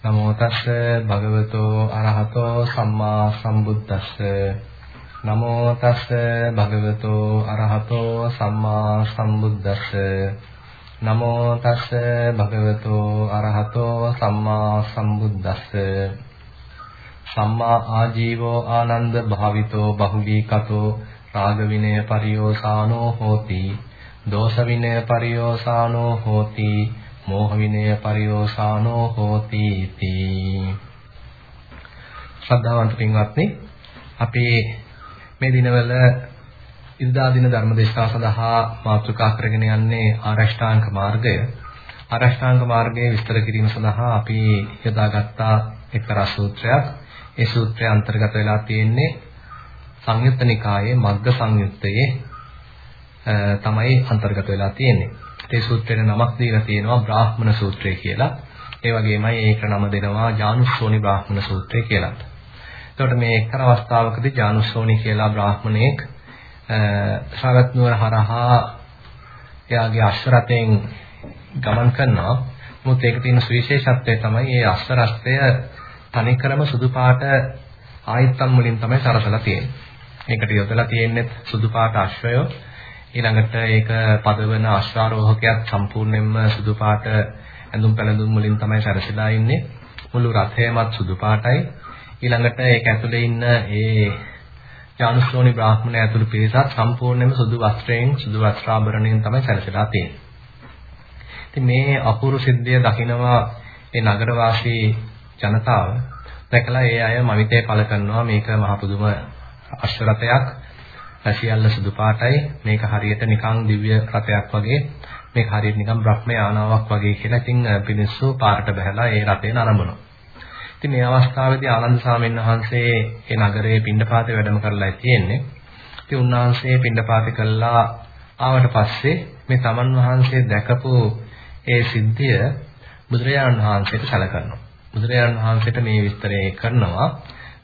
නමෝ තස්ස භගවතෝ අරහතෝ සම්මා සම්බුද්දස්ස. නමෝ තස්ස භගවතෝ අරහතෝ සම්මා සම්බුද්දස්ස. නමෝ තස්ස භගවතෝ අරහතෝ සම්මා සම්බුද්දස්ස. සම්මා ආජීවෝ ආනන්ද භාවිතෝ බහුලීකතෝ රාග විනය පරියෝසානෝ හෝති. දෝෂ විනය පරියෝසානෝ හෝති. මෝහ විනය පරියෝසානෝ හෝති තී ශ්‍රද්ධාවන්ත පින්වත්නි අපි මේ දිනවල ඉරිදා දින ධර්ම දේශනාව සඳහා මාතෘකා කරගෙන යන්නේ ආරෂ්ඨාංග මාර්ගය. ආරෂ්ඨාංග මාර්ගයේ විස්තර කිරීම සඳහා අපි යොදාගත්ත එක්තරා සූත්‍රයක්. ඒ සූත්‍රය අන්තර්ගත වෙලා තියෙන්නේ සංයුත්ත නිකායේ මග්ග සංයුත්තයේ තමයි අන්තර්ගත වෙලා තියෙන්නේ. ඒ සූත්‍රේට නමක් දීලා තියෙනවා බ්‍රාහ්මණ සූත්‍රය කියලා. ඒ වගේමයි ඒක නම දෙනවා ජානුස්සෝනි බ්‍රාහ්මණ සූත්‍රය කියලා. එතකොට මේ එක්තරා අවස්ථාවකදී ජානුස්සෝනි කියලා බ්‍රාහ්මණයෙක් ශාගත් නුවර හරහා එයාගේ අශ්වරතෙන් ගමන් කරනවා. මොකද ඒක තියෙන සුවිශේෂත්වය තමයි මේ අශ්වරස්තය තනිකරම සුදු පාට ආයත්තම් වලින් තමයි සරසලා තියෙන්නේ. මේකට යොදලා තියෙන්නේ සුදු පාට අශ්වයෝ ඊළඟට ඒක පදවන අශ්වාරෝහකයක් සම්පූර්ණයෙන්ම සුදු පාට ඇඳුම් පැළඳුම් වලින් තමයි සැරසලා ඉන්නේ. මුළු රථයමත් සුදු පාටයි. ඊළඟට ඒක ඇතුලේ ඉන්න ඒ ඥානශ්‍රෝණි බ්‍රාහ්මණය ඇතුළු පිරිසත් සම්පූර්ණයෙන්ම සුදු වස්ත්‍රයෙන් සුදු වස්ත්‍රාභරණයෙන් තමයි සැරසලා තියෙන්නේ. ඉතින් මේ අපූර්ව සිද්ධිය දකිනවා ඒ නගරවාසී ජනතාව දැකලා ඒ අය මවිතේ පළ කරනවා මේක මහ පුදුම අශ්වරතයක් සියල්ල සුදු පාටයි මේක හරියට නිකන් දිව්‍ය රථයක් වගේ මේක හරියට නිකන් බ්‍රහ්ම යානාවක් වගේ කියලා ඉතින් පිනිස්සු පාරට බහැලා ඒ රථේ නරඹනවා. ඉතින් මේ අවස්ථාවේදී ආනන්ද සාමෙන් වහන්සේ ඒ නගරයේ පිණ්ඩපාතේ වැඩම කරලා තියෙන්නේ. ඉතින් උන්වහන්සේ පිණ්ඩපාතේ කළා ආවට පස්සේ මේ තමන් වහන්සේ දැකපු ඒ සිද්ධිය බුදුරජාණන් වහන්සේට සැලකනවා. බුදුරජාණන් වහන්සේට මේ විස්තරය කරනවා.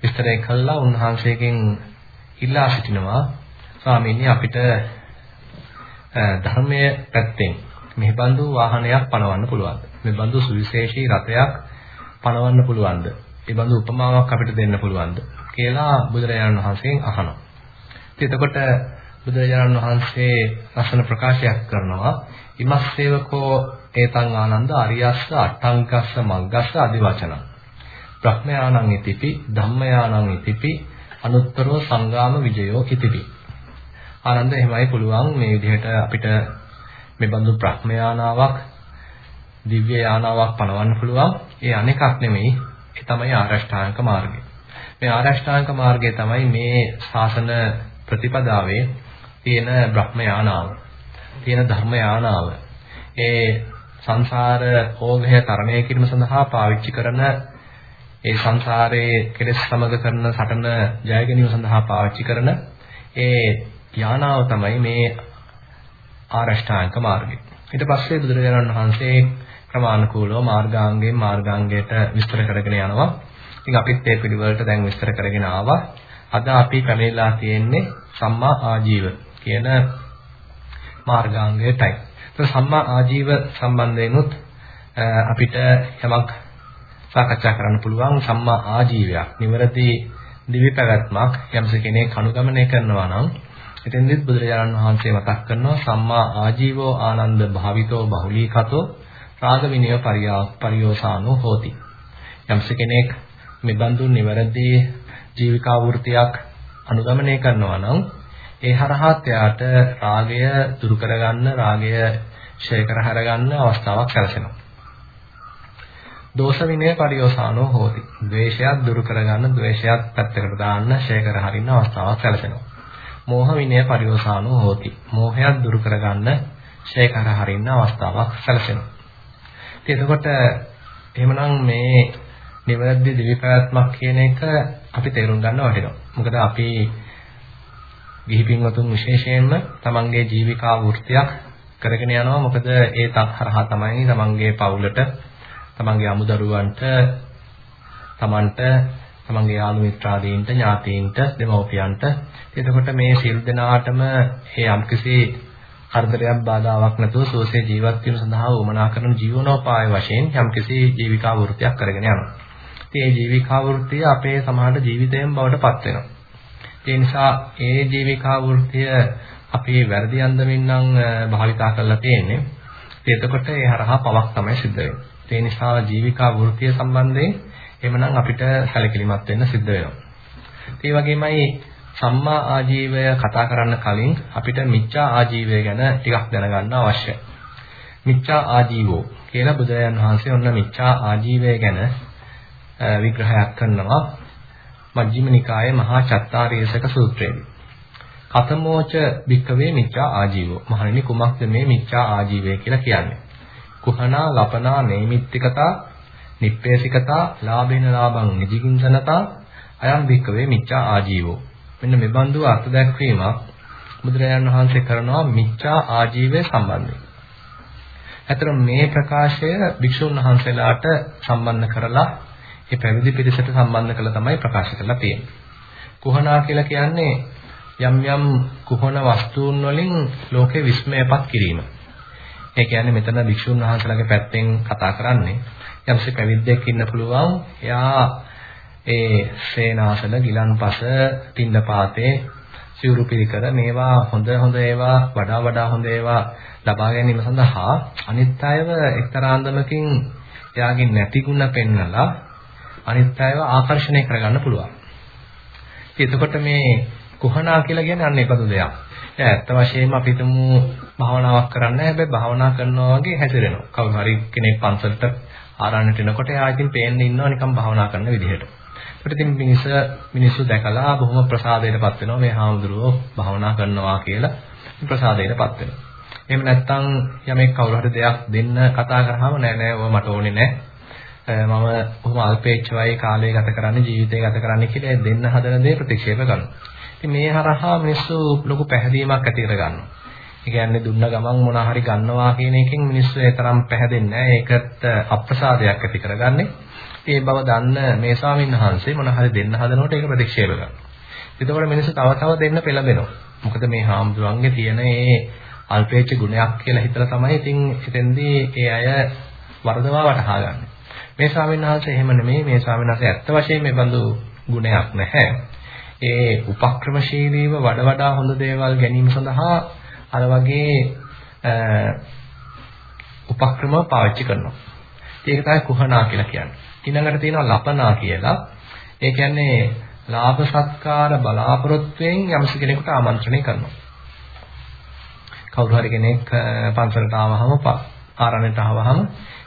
විස්තරය කළා උන්වහන්සේගෙන් ඉල්ලා සිටිනවා ස්වාමීනි අපිට ධර්මයේ පැත්තෙන් මේ බඳු වාහනයක් පනවන්න පුළුවන්ද? මේ බඳු සුවිශේෂී රථයක් පනවන්න පුළුවන්ද? මේ බඳු උපමාවක් අපිට දෙන්න පුළුවන්ද? කියලා බුදුරජාණන් වහන්සේගෙන් අහනවා. ඉතින් එතකොට බුදුරජාණන් වහන්සේ ලස්සන ප්‍රකාශයක් කරනවා ඉමස්සේවකෝ ඒතං ආනන්ද අරියස්ස අට්ඨංගස්ස මග්ගස්ස আদি වචන. බ්‍රහ්මයානං ඉතිපි ධම්මයානං ඉතිපි අනුත්තරෝ සංගාම විජයෝ ඉතිපි. ආනන්ද එහෙමයි පුළුවන් මේ විදිහට අපිට මේ බඳු ප්‍රඥානාවක් දිව්‍ය යානාවක් පනවන්න පුළුවන්. ඒ අනෙකක් නෙමෙයි. ඒ තමයි ආරෂ්ඨාංග මාර්ගය. මේ ආරෂ්ඨාංග මාර්ගය තමයි මේ ශාසන ප්‍රතිපදාවේ තියෙන බ්‍රහ්ම යානාව. තියෙන ධර්ම යානාව. ඒ සංසාර භෝගය තරණය කිරීම සඳහා පාවිච්චි කරන ඒ සංසාරයේ කෙලෙස් සමග කරන සටන ජය ගැනීම සඳහා පාවිච්චි කරන ඒ ඥානාව තමයි මේ ආරෂ්ඨාංග මාර්ගය. ඊට පස්සේ බුදුරජාණන් වහන්සේ ක්‍රමානුකූලව මාර්ගාංගයෙන් මාර්ගාංගයට විස්තර කරගෙන යනවා. ඉතින් අපිත් ඒ පිළිවෙලට දැන් විස්තර කරගෙන ආවා. අද අපි පැමිණලා තියෙන්නේ සම්මා ආජීව කියන මාර්ගාංගයටයි. ඒක සම්මා ආජීව සම්බන්ධයෙන්ුත් අපිට යමක් සාකච්ඡා කරන්න පුළුවන් සම්මා ආජීවයක්. නිවැරදි දිවි පැවැත්මක් යම්ස කෙනෙක් අනුගමනය කරනවා නම් එතෙන්දිත් බුදුරජාණන් වහන්සේ මතක් කරනවා සම්මා ආජීවෝ ආනන්ද භාවිතෝ බහුලීකතෝ රාග විනය පරියෝසානෝ හෝති. යම්ස කෙනෙක් මෙබඳු නිවැරදි ජීවිකා වෘත්තියක් අනුගමනය කරනවා නම් ඒ හරහා එයාට රාගය දුරු කරගන්න රාගය ඡය කර හරගන්න අවස්ථාවක් සැලසෙනවා. දෝෂ විනය පරියෝසානෝ හෝති. ද්වේෂයක් දුරු කරගන්න ද්වේෂයක් පැත්තකට දාන්න ඡය කර හරින්න අවස්ථාවක් සැලසෙනවා. මෝහ විනය පරිවසානෝ හෝති. මෝහයක් දුරු කරගන්න ඡය කර හරින්න අවස්ථාවක් සැලසෙනවා. ඉතින් එතකොට එහෙමනම් මේ නිවැරදි දිවිපැවැත්මක් කියන එක අපි තේරුම් ගන්න වටිනවා. මොකද අපි ගිහි පින්වතුන් විශේෂයෙන්ම තමන්ගේ ජීවිකා වෘත්තියක් කරගෙන යනවා. මොකද ඒ තත්හරහා තමයි තමන්ගේ පවුලට, තමන්ගේ අමුදරුවන්ට, තමන්ට තමන්ගේ යාළු මිත්‍රාදීන්ට ඥාතීන්ට දෙමව්පියන්ට එතකොට මේ සිල් දෙනාටම ඒ යම්කිසි කරදරයක් බාධාවක් නැතුව සුවසේ ජීවත් වීම සඳහා උවමනා කරන ජීවනෝපාය වශයෙන් යම්කිසි ජීවිකා වෘත්තියක් කරගෙන යනවා. ඉතින් මේ ජීවිකා වෘත්තිය අපේ සමාජ ජීවිතයෙන් බවට පත් වෙනවා. ඒ නිසා ඒ ජීවිකා වෘත්තිය අපි වැරදි අන්දමින් නම් භාවිතා කරලා තියෙන්නේ. එතකොට ඒ හරහා පවක් තමයි සිද්ධ වෙන්නේ. ඒ නිසා ජීවිකා වෘත්තිය සම්බන්ධයෙන් එhmenan අපිට සැලකිලිමත් වෙන්න සිද්ධ වෙනවා. ඒ වගේමයි සම්මා ආජීවය කතා කරන්න කලින් අපිට මිච්ඡා ආජීවය ගැන ටිකක් දැනගන්න අවශ්‍යයි. මිච්ඡා ආජීවෝ කියලා බුදුරජාන් වහන්සේ ඔන්න මිච්ඡා ආජීවය ගැන විග්‍රහයක් කරනවා මජ්ක්‍ධිම නිකායේ මහා චත්තාරීසක සූත්‍රයේදී. කතමෝච භික්කවේ මිච්ඡා ආජීවෝ. මහණෙනි කුමක්ද මේ මිච්ඡා ආජීවය කියලා කියන්නේ? කුහනා ලපනා නේමිත්තිකතා නිප්පේසිකතා ලාභේන ලාභං නිදිකින්සනතා අයම් භික්කවේ මිච්ඡා ආජීවෝ. මෙන්න මේ බඳු අර්ථ දැක්වීමක් බුදුරජාණන් වහන්සේ කරනවා මිච්ඡා ආජීවය සම්බන්ධයෙන්. ඇතර මේ ප්‍රකාශය භික්ෂුන් වහන්සේලාට සම්බන්ධ කරලා ඒ පැවිදි පිරිසට සම්බන්ධ කරලා තමයි ප්‍රකාශ කරලා තියෙන්නේ. කුහනා කියලා කියන්නේ යම් යම් කුහන වස්තුන් වලින් ලෝකේ විස්මයපත් කිරීම. ඒ කියන්නේ මෙතන භික්ෂුන් වහන්සේලාගේ පැත්තෙන් කතා කරන්නේ යම්සේ පැවිද්දෙක් ඉන්න පුළුවන් එයා ඒ සේනාසන ගිලන්පස පින්නපාතේ සිවුරු පිළිකර මේවා හොඳ හොඳ ඒවා වඩා වඩා හොඳ ඒවා ලබා ගැනීම සඳහා අනිත් අයව එක්තරා අන්දමකින් එයාගේ නැති ಗುಣ පෙන්වලා අනිත් අයව ආකර්ෂණය කරගන්න පුළුවන්. එතකොට මේ කුහනා කියලා කියන්නේ අන්න ඒකද දෙයක්. එයා ඇත්ත වශයෙන්ම අපි තුමු භාවනාවක් කරන්නේ හැබැයි භාවනා කරනවා වගේ හැසිරෙනවා. කවුරු හරි කෙනෙක් පන්සලට ආරණ්‍යට එනකොට එයා ඉතින් පේන්නේ ඉන්නවා නිකන් භාවනා කරන විදිහට. ඒකට ඉතින් මිනිස මිනිස්සු දැකලා බොහොම ප්‍රසාදයටපත් වෙනවා මේ හාමුදුරුවෝ භාවනා කරනවා කියලා ප්‍රසාදයටපත් වෙනවා. එහෙම නැත්නම් යමෙක් කවුරු හරි දෙයක් දෙන්න කතා කරාම නෑ නෑ ඔය මට ඕනේ නෑ. මම බොහොම අල්පේච්ඡවයි කාලය ගත කරන්නේ ජීවිතය ගත කරන්නේ කියලා දෙන්න හදන දේ ප්‍රතික්ෂේප කරනවා. ඉතින් මේ හරහා මිනිස්සු ලොකු පැහැදීමක් ඇති කර ගන්නවා. ඒ කියන්නේ දුන්න ගමන් මොනවා හරි ගන්නවා කියන එකෙන් මිනිස්සු ඒ තරම් පැහැදෙන්නේ නැහැ. ඒකට අප්‍රසාදයක් ඇති කරගන්නේ. ඒ බව දන්න මේ ස්වාමීන් වහන්සේ මොනවා හරි දෙන්න හදනකොට ඒක ප්‍රතික්ෂේප කරනවා. එතකොට මිනිස්සු තව තව දෙන්න පෙළඹෙනවා. මොකද මේ හාමුදුරන්ගේ තියෙන ඒ අල්පේච්ඡ ගුණයක් කියලා හිතලා තමයි ඉතින් එතෙන්දී ඒ අය වර්ධවා වටහා ගන්න. මේ ස්වාමීන් වහන්සේ එහෙම නෙමෙයි මේ ස්වාමීන් වහන්සේ ඇත්ත වශයෙන්ම මේ බඳු ගුණයක් නැහැ. ඒ උපක්‍රමශීලීව වඩ වඩා හොඳ දේවල් ගැනීම සඳහා අර වගේ උපක්‍රම පාවිච්චි කරනවා. ඒක තමයි කුහනා කියලා කියන්නේ. ඊළඟට තියෙනවා ලපනා කියලා. ඒ කියන්නේ ලාභ සත්කාර බලාපොරොත්තුෙන් යම්ස කෙනෙකුට ආමන්ත්‍රණය කරනවා. කවුරු හරි කෙනෙක් පන්සලට ආවහම ආරණ්‍යට ආවහම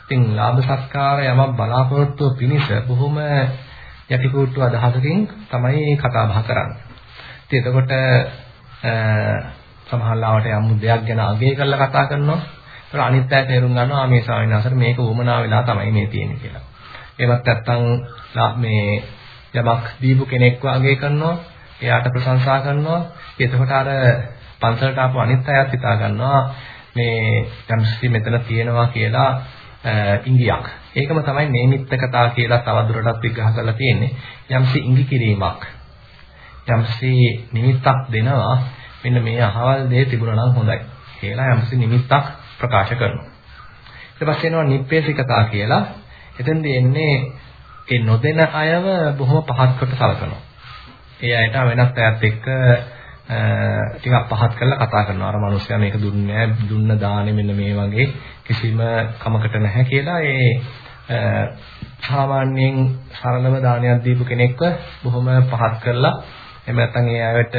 ඉතින් ලාභ සත්කාර යමක් බලාපොරොත්තු පිණිස බොහොම යටිකූට්ටු අදහසකින් තමයි කතා බහ කරන්නේ. ඉතින් එතකොට සමහරවිට යම් දෙයක් ගැන අගය කරලා කතා කරනවා. ඒතර අනිත් අය තේරුම් ගන්නවා මේ ස්වාමීන් වහන්සේට මේක වමනා වෙලා තමයි මේ තියෙන්නේ කියලා. ඒවත් නැත්තම් මේ යමක් දීපු කෙනෙක්ව අගය කරනවා. එයාට ප්‍රශංසා කරනවා. එතකොට අර පන්සලට ආපු අනිත් අයත් හිතා ගන්නවා මේ යම්සි මෙතන තියෙනවා කියලා ඉංගියක්. ඒකම තමයි නේමිත්තකතා කියලා තවදුරටත් විග්‍රහ කරලා තියෙන්නේ. යම්සි ඉඟි කිරීමක්. යම්සි නිමිත්තක් දෙනවා මෙන්න මේ අහවල් දේ තිබුණා නම් හොඳයි කියලා යම්සි නිමිත්තක් ප්‍රකාශ කරනවා. ඊට පස්සේ එනවා නිප්පේසිකතා කියලා. එතෙන්දී එන්නේ ඒ නොදෙන අයව බොහොම පහත් කොට සලකනවා. ඒ අයට වෙනත් අයත් එක්ක ටිකක් පහත් කරලා කතා කරනවා. අර මිනිස්සයා මේක දුන්නේ දුන්න දානේ මෙන්න මේ වගේ කිසිම කමකට නැහැ කියලා ඒ සාමාන්‍යයෙන් සරලව දානයක් දීපු කෙනෙක්ව බොහොම පහත් කරලා එහෙම නැත්නම් ඒ අයට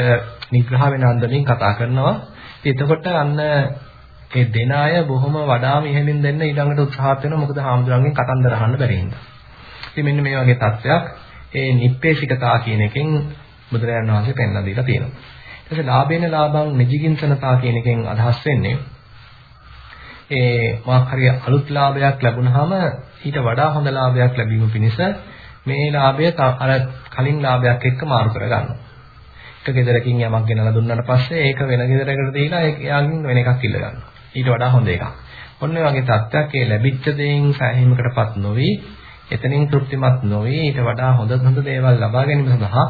නිග්‍රහ වෙන අන්දමින් කතා කරනවා. ඉතින් එතකොට අන්න ඒ දෙන අය බොහොම වඩාම ඉහළින් දෙන්න ඊළඟට උත්සාහත් වෙනවා. මොකද හාමුදුරන්ගෙන් කතන්දර අහන්න බැරි හින්දා. ඉතින් මෙන්න මේ වගේ තත්ත්වයක් ඒ නිප්පේශිකතා කියන එකෙන් බුදුරජාණන් වහන්සේ පෙන්ලා දීලා තියෙනවා. ඊට පස්සේ ලාභේන ලාභං නිජිකින්සනතා කියන එකෙන් අදහස් වෙන්නේ ඒ මොකක් හරි අලුත් ලාභයක් ලැබුණාම ඊට වඩා හොඳ ලාභයක් ලැබීම පිණිස මේ ලාභය අර කලින් ලාභයක් එක්ක මාරු කරගන්නවා. එක ගෙදරකින් යමක් ගෙනලා දුන්නාට පස්සේ ඒක වෙන ගෙදරකට දීලා එයාගෙන් වෙන එකක් ඉල්ල ගන්නවා. ඊට වඩා හොඳ එකක්. ඔන්න ඔය වගේ තත්ත්වයක් ඒ ලැබිච්ච දේෙන් සෑහීමකටපත් නොවි, එතනින් තෘප්තිමත් නොවි, ඊට වඩා හොඳ හොඳ දේවල් ලබා ගැනීම සඳහා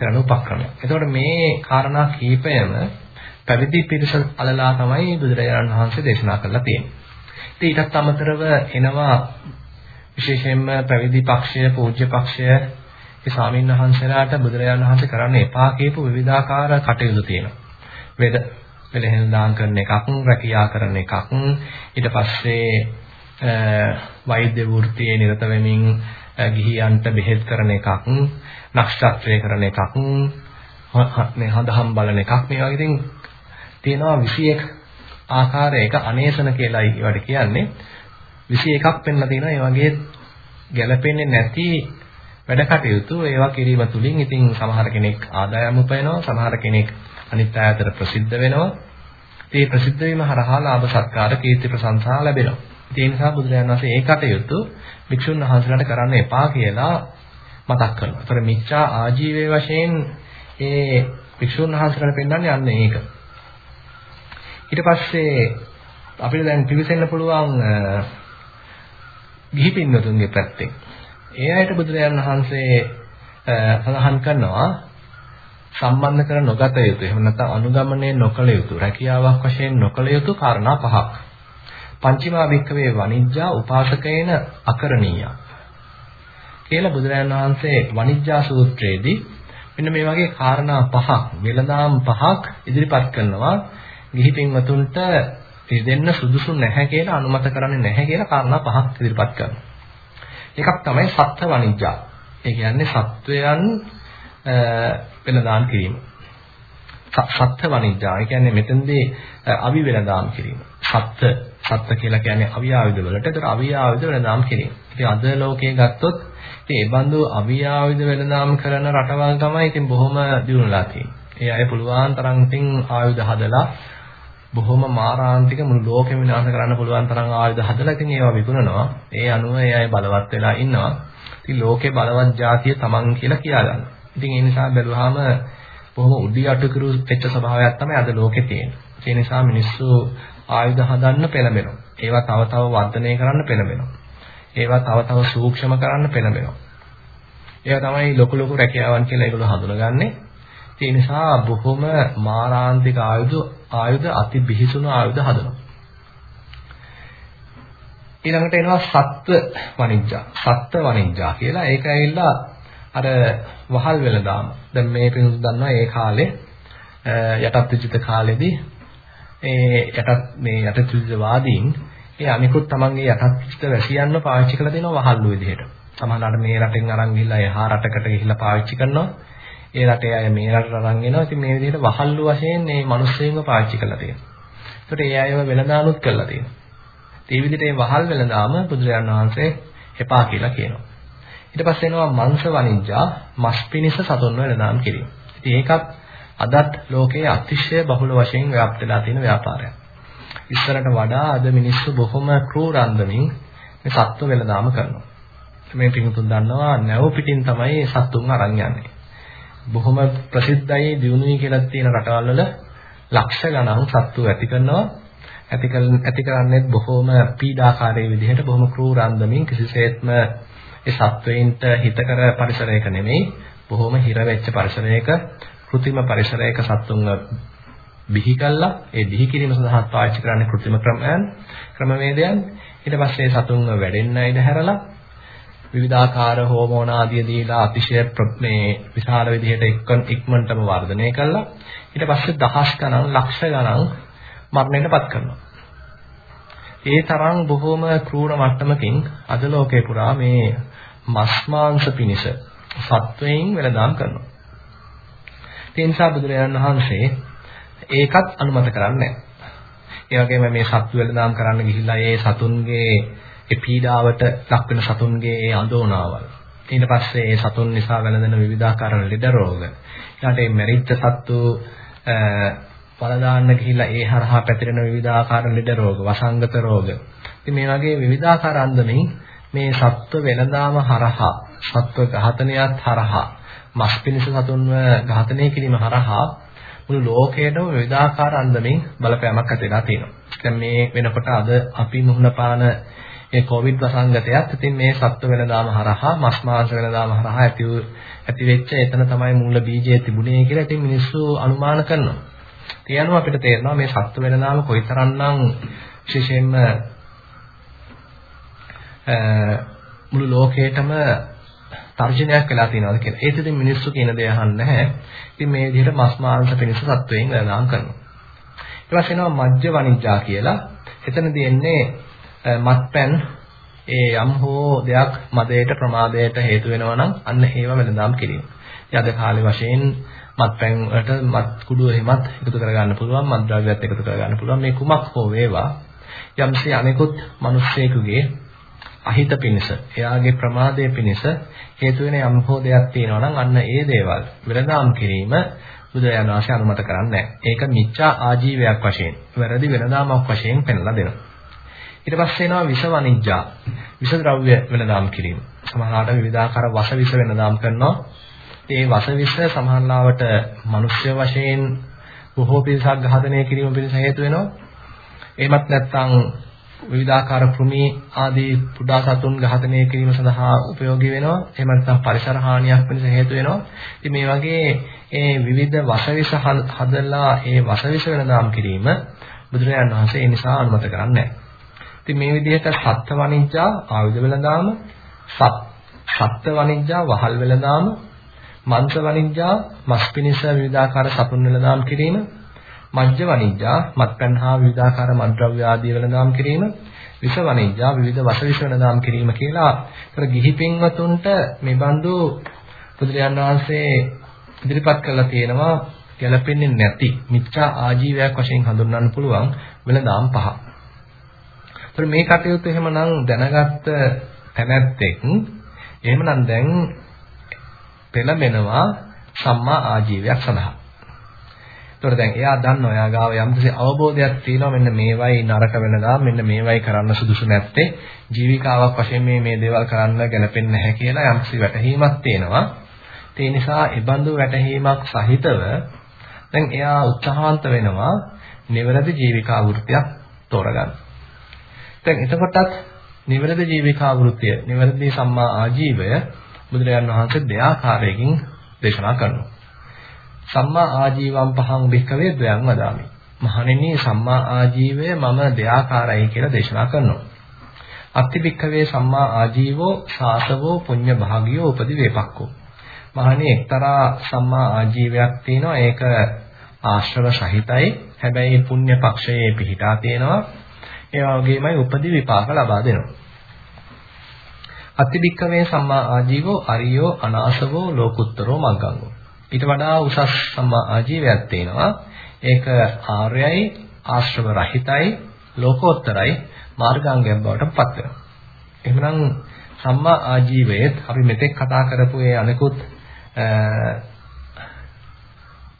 කරන උපක්‍රමයක්. එතකොට මේ කාරණා කීපයම පැවිදි පිරිස අලලා තමයි බුදුරජාණන් වහන්සේ දේශනා කරලා තියෙන්නේ. ඉතින් ඊටත් අමතරව එනවා විශේෂයෙන්ම පැවිදි පක්ෂය, පූජ්‍ය පක්ෂය ඒ ස්වාමීන් වහන්සේලාට බුදුරජාණන් වහන්සේ කරන්න එපා කියපු විවිධාකාර කටයුතු තියෙනවා. වේද වෙලහෙන් දාන් කරන එකක්, රැකියා කරන එකක්, ඊට පස්සේ වෛද්‍ය වෘත්තියේ නිරත වෙමින් ගිහියන්ට බෙහෙත් කරන එකක්, නක්ෂත්‍රය කරන එකක්, මේ හඳහම් බලන එකක්. මේ වගේ ඉතින් තියෙනවා 21 ආකාරයක අනේසන කියලා ඒවට කියන්නේ. 21ක් පෙන්ලා තියෙනවා. ඒ වගේ ගැළපෙන්නේ නැති වැඩ කටයුතු. ඒවා කිරීම තුලින් ඉතින් සමහර කෙනෙක් ආදායම් උපයනවා. සමහර කෙනෙක් අනිත් අය අතර ප්‍රසිද්ධ වෙනවා. ඒ ප්‍රසිද්ධ වීම හරහා ලාභ සත්කාර කීර්ති ප්‍රශංසා ලැබෙනවා. ඒ නිසා බුදුරජාණන් වහන්සේ ඒ කටයුතු භික්ෂුන් වහන්සේලාට කරන්න එපා කියලා මතක් කරනවා. ඒතර මිච්ඡා ආජීවයේ වශයෙන් ඒ භික්ෂුන් වහන්සේලාට පෙන්වන්නේ අන්න ඒක. ඊට පස්සේ අපිට දැන් පිවිසෙන්න පුළුවන් ගිහි පින්වතුන්ගේ පැත්තෙන්. ඒ අයට බුදුරජාණන් වහන්සේ සඳහන් කරනවා සම්බන්ධ කර නොගත යුතු එහෙම නැත්නම් අනුගමනය නොකළ යුතු රැකියාවක් වශයෙන් නොකළ යුතු කාරණා පහක්. පංචමා වික්කවේ වනිජ්ජා උපාසකේන අකරණීය. කියලා බුදුරජාණන් වහන්සේ වනිජ්ජා සූත්‍රයේදී මෙන්න මේ වගේ කාරණා පහක් වෙලදාම් පහක් ඉදිරිපත් කරනවා ගිහි පින්වතුන්ට දෙන්න සුදුසු නැහැ කියලා අනුමත කරන්නේ නැහැ කියලා කාරණා පහක් ඉදිරිපත් කරනවා. එකක් තමයි සත්ත්ව වනිජ්ජා. ඒ කියන්නේ සත්වයන් වෙනදාම් කිරීම. සත්ත්ව වනිජ්ජා. ඒ කියන්නේ මෙතෙන්දී අවි වෙනදාම් කිරීම. සත්ත්ව සත්ත්ව කියලා කියන්නේ අවි ආයුධ වලට. ඒතර අවි ආයුධ වෙනදාම් කිරීම. ඉතින් අද ලෝකයේ ගත්තොත් ඉතින් ඒ බඳු අවි ආයුධ වෙනදාම් කරන රටවල් තමයි ඉතින් බොහොම දියුණුලා තියෙන්නේ. ඒ අය පුළුවන් තරම් ඉතින් ආයුධ හදලා බොහොම මාරාන්තික මුළු ලෝකෙම විනාශ කරන්න පුළුවන් තරම් ආයුධ හදලා ඉතින් ඒවා විකුණනවා. ඒ අනුව ඒ අය බලවත් වෙලා ඉන්නවා. ඉතින් ලෝකේ බලවත් జాතිය තමන් කියලා කියා ගන්නවා. ඉතින් ඒ නිසා බැලුවාම බොහොම උඩි අටුකරු වෙච්ච ස්වභාවයක් තමයි අද ලෝකේ තියෙන්නේ. ඒ නිසා මිනිස්සු ආයුධ හදන්න පෙළඹෙනවා. ඒවා තව තව වර්ධනය කරන්න පෙළඹෙනවා. ඒවා තව තව සූක්ෂම කරන්න පෙළඹෙනවා. ඒවා තමයි ලොකු ලොකු රැකියාවන් කියලා ඒගොල්ලෝ හඳුනගන්නේ. ඒ නිසා බොහොම මාරාන්තික ආයුධ ආයුධ අති බිහිසුණු ආයුධ හදනවා. ඊළඟට එනවා සත්ත්ව වනිජ්ජා. සත්ත්ව වනිජ්ජා කියලා ඒක ඇවිල්ලා අර වහල් වෙලදාම. දැන් මේ පිණුස් දන්නවා ඒ කාලේ යටත් විජිත කාලෙදී ඒ යටත් මේ යටත් විජිත වාදීන් ඒ අනිකුත් තමන්ගේ යටත් විජිත වැසියන්ව පාවිච්චි කරලා දෙනවා වහල්ලු විදිහට. සමහරවිට මේ රටෙන් අරන් ගිහිල්ලා එහා රටකට ගිහිල්ලා පාවිච්චි කරනවා. ඒ රටේ අය මේ රටට අරන් එනවා. ඉතින් මේ විදිහට වහල්ලු වශයෙන් මේ මිනිස්සුන්ව පාවිච්චි කරලා තියෙනවා. ඒකට ඒ අයව වෙළඳානුත් කරලා තියෙනවා. ඒ විදිහට මේ වහල් වෙළඳාම බුදුරජාණන් වහන්සේ එපා කියලා කියනවා. ඊට පස්සේ එනවා මංශ වනිජ්ජා මස් පිනිස සතුන්ව වෙළඳාම් කිරීම. ඉතින් ඒකත් අදත් ලෝකයේ අතිශය බහුල වශයෙන් ව්‍යාප්ත වෙලා තියෙන ව්‍යාපාරයක්. ඉස්සරට වඩා අද මිනිස්සු බොහොම ක්‍රූරන්දමින් මේ සත්ව වෙළඳාම කරනවා. මේ පිටුතුන් දන්නවා නැව පිටින් තමයි සත්තුන් අරන් යන්නේ. බොහොම ප්‍රසිද්ධයි දියුණුවයි කියලා තියෙන රටවල් වල ලක්ෂ ගණන් සත්තු ඇති කරනවා. ඇති ඇති කරන්නේ බොහොම පීඩාකාරී විදිහට බොහොම ක්‍රූර අන්දමින් කිසිසේත්ම ඒ සත්වයින්ට හිතකර පරිසරයක නෙමෙයි බොහොම හිර වෙච්ච පරිසරයක કૃතිම පරිසරයක සත්තුන්ව බිහි කළා ඒ බිහි කිරීම සඳහා පාවිච්චි කරන්නේ કૃතිම ක්‍රමයන් ක්‍රමවේදයන් ඊට පස්සේ සතුන්ව වැඩෙන්න ඉඩ හැරලා විවිධාකාර හෝමෝන ආදිය දීලා අතිශය මේ විශාල විදිහට ඉක්මනටම වර්ධනය කළා. ඊට පස්සේ දහස් ගණන් ලක්ෂ ගණන් මරණයටපත් කරනවා. ඒ තරම් බොහෝම ක්‍රූර මට්ටමකින් අද ලෝකේ පුරා මේ මස් මාංශ පිනිස සත්වයෙන් වෙනදාම් කරනවා. ඒ නිසා බුදුරජාණන් වහන්සේ ඒකත් අනුමත කරන්නේ නැහැ. ඒ වගේම මේ සත්ව වෙනදාම් කරන්න ගිහිල්ලා ඒ සතුන්ගේ ඒ පීඩාවට ලක් වෙන සතුන්ගේ ඒ අඳෝනාවල්. ඊට පස්සේ ඒ සතුන් නිසා වැළඳෙන විවිධාකාර ලෙඩ රෝග. ඊට ඒ මැරිච්ච සත්තු පළදාන්න ගිහිල්ලා ඒ හරහා පැතිරෙන විවිධාකාර ලෙඩ රෝග වසංගත රෝග. ඉතින් මේ වගේ විවිධාකාර අන්දමින් මේ සත්ව වෙළඳාම හරහා සත්ව ඝාතනයත් හරහා මස් පිණිස සතුන්ව ඝාතනය කිරීම හරහා මුළු ලෝකයටම විවිධාකාර අන්දමින් බලපෑමක් ඇති වෙලා තියෙනවා. දැන් මේ වෙනකොට අද අපි මුහුණ පාන ඒ කොවිඩ් වසංගතයත් ඉතින් මේ සත්ව වෙනදාම හරහා මස් මාංශ වෙනදාම හරහා ඇති ඇති වෙච්ච එතන තමයි මූල බීජය තිබුණේ කියලා ඉතින් මිනිස්සු අනුමාන කරනවා. ඒ අනුව අපිට තේරෙනවා මේ සත්ත්ව වෙනදාම කොයිතරම්නම් විශේෂයෙන්ම මුළු ලෝකේටම තර්ජනයක් වෙලා තියෙනවද කියලා. ඒත් ඉතින් මිනිස්සු කියන දේ අහන්නේ නැහැ. ඉතින් මේ විදිහට මස් මාංශ පිණිස සත්වයෙන් වෙනදාම් කරනවා. ඊට පස්සේ එනවා මජ්ජ වනිජ්ජා කියලා. එතනදී එන්නේ මත්පැන් ඒ යම් හෝ දෙයක් මදයට ප්‍රමාදයට හේතු වෙනවා නම් අන්න ඒව වෙනදාම් කිරීම. අද කාලේ වශයෙන් මත්පැන් වලට මත් කුඩු එහෙමත් එකතු කරගන්න පුළුවන් මත් ද්‍රව්‍යات එකතු කරගන්න පුළුවන් මේ කුමක් හෝ වේවා යම්සේ අනෙකුත් මිනිස්සෙකුගේ අහිත පිණිස එයාගේ ප්‍රමාදයේ පිණිස හේතු වෙන යම් හෝ දෙයක් තියෙනවා නම් අන්න ඒ දේවල් වෙනදාම් කිරීම බුදුරජාණන් වහන්සේ අනුමත කරන්නේ නැහැ. ඒක මිච්ඡා ආජීවයක් වශයෙන් වැරදි වෙනදාමක් වශයෙන් පෙන්ලා දෙනවා. ඊට පස්සේ එනවා විෂ වනිජ්ජා. විෂ ද්‍රව්‍ය වෙනදාම් කිරීම. සමහරවිට විවිධාකාර වස විෂ වෙනදාම් කරනවා. ඒ වස විෂ සමහරවිට මිනිස්ය වශයෙන් බොහෝ පිරිසක් ඝාතනය කිරීම පිණිස හේතු වෙනවා. එහෙමත් නැත්නම් විවිධාකාර කෘමි ආදී පුඩා සතුන් ඝාතනය කිරීම සඳහා ප්‍රයෝගී වෙනවා. එහෙම නැත්නම් පරිසර හානියක් වෙනස හේතු වෙනවා. ඉතින් මේ වගේ ඒ විවිධ වසවිස හදලා ඒ වසවිස වෙනදාම් කිරීම බුදුරජාණන් වහන්සේ ඒ නිසා අනුමත කරන්නේ නැහැ. ඉතින් මේ විදිහට සත්ත්ව වනිජ්ජා ආයුධ වෙනදාම සත්ත්ව වනිජ්ජා වහල් වෙනදාම මන්ත්‍ර වනිජ්ජා මස්පිනිස විවිධාකාර සතුන් වෙනදාම් කිරීම මජ්ජ වනිජ්ජා මත්පැන් හා විවිධාකාර මද්ද්‍රව්‍ය ආදී වෙනදාම් කිරීම විෂ වනිජ්ජා විවිධ වස විෂ වෙනදාම් කිරීම කියලා ඒතර ගිහි පින්වතුන්ට මේ බඳු බුදුරජාන් වහන්සේ ඉදිරිපත් කරලා තියෙනවා ගැළපෙන්නේ නැති මිත්‍යා ආජීවයක් වශයෙන් හඳුන්වන්න පුළුවන් වෙනදාම් පහ. ඒතර මේ කටයුතු එහෙමනම් දැනගත්ත තැනැත්තෙක් එහෙමනම් දැන් පෙළඹෙනවා සම්මා ආජීවයක් සඳහා. ඒතකොට දැන් එයා දන්නවා එයා ගාව යම්කිසි අවබෝධයක් තියෙනවා මෙන්න මේවයි නරක වෙනදා මෙන්න මේවයි කරන්න සුදුසු නැත්තේ ජීවිකාවක් වශයෙන් මේ මේ දේවල් කරන්න ගැලපෙන්නේ නැහැ කියලා යම්කිසි වැටහීමක් තියෙනවා. ඒ නිසා ඒබඳු වැටහීමක් සහිතව දැන් එයා උත්සාහන්ත වෙනවා නිවැරදි ජීවිකා වෘත්තියක් තෝරගන්න. දැන් එතකොටත් නිවැරදි ජීවිකා වෘත්තිය නිවැරදි සම්මා ආජීවය බුදුරජාන් වහන්සේ දෙආකාරයකින් දේශනා කරනවා. සම්මා ආජීවම් පහන් භික්කවේ ද්වයං වදාමි. මහණෙනි සම්මා ආජීවය මම දෙආකාරයි කියලා දේශනා කරනවා. අත්ති භික්කවේ සම්මා ආජීවෝ සාසවෝ පුඤ්ඤ භාගියෝ උපදි වේපක්කෝ. මහණෙනි එක්තරා සම්මා ආජීවයක් තියෙනවා ඒක ආශ්‍රව සහිතයි. හැබැයි පුණ්‍ය පක්ෂයේ පිහිටා තියෙනවා. ඒ වගේමයි උපදි විපාක ලබා දෙනවා. අතිබික්කවේ සම්මා ආජීවෝ අරියෝ අනාසවෝ ලෝකුත්තරෝ මග්ගංගෝ ඊට වඩා උසස් සම්මා ආජීවයක් තියෙනවා. ඒක ආර්යයි, ආශ්‍රව රහිතයි, ලෝකෝත්තරයි මාර්ගාංගයක් බවට පත් වෙනවා. එහෙනම් සම්මා ආජීවයේත් අපි මෙතෙක් කතා කරපු ඒ අනිකුත්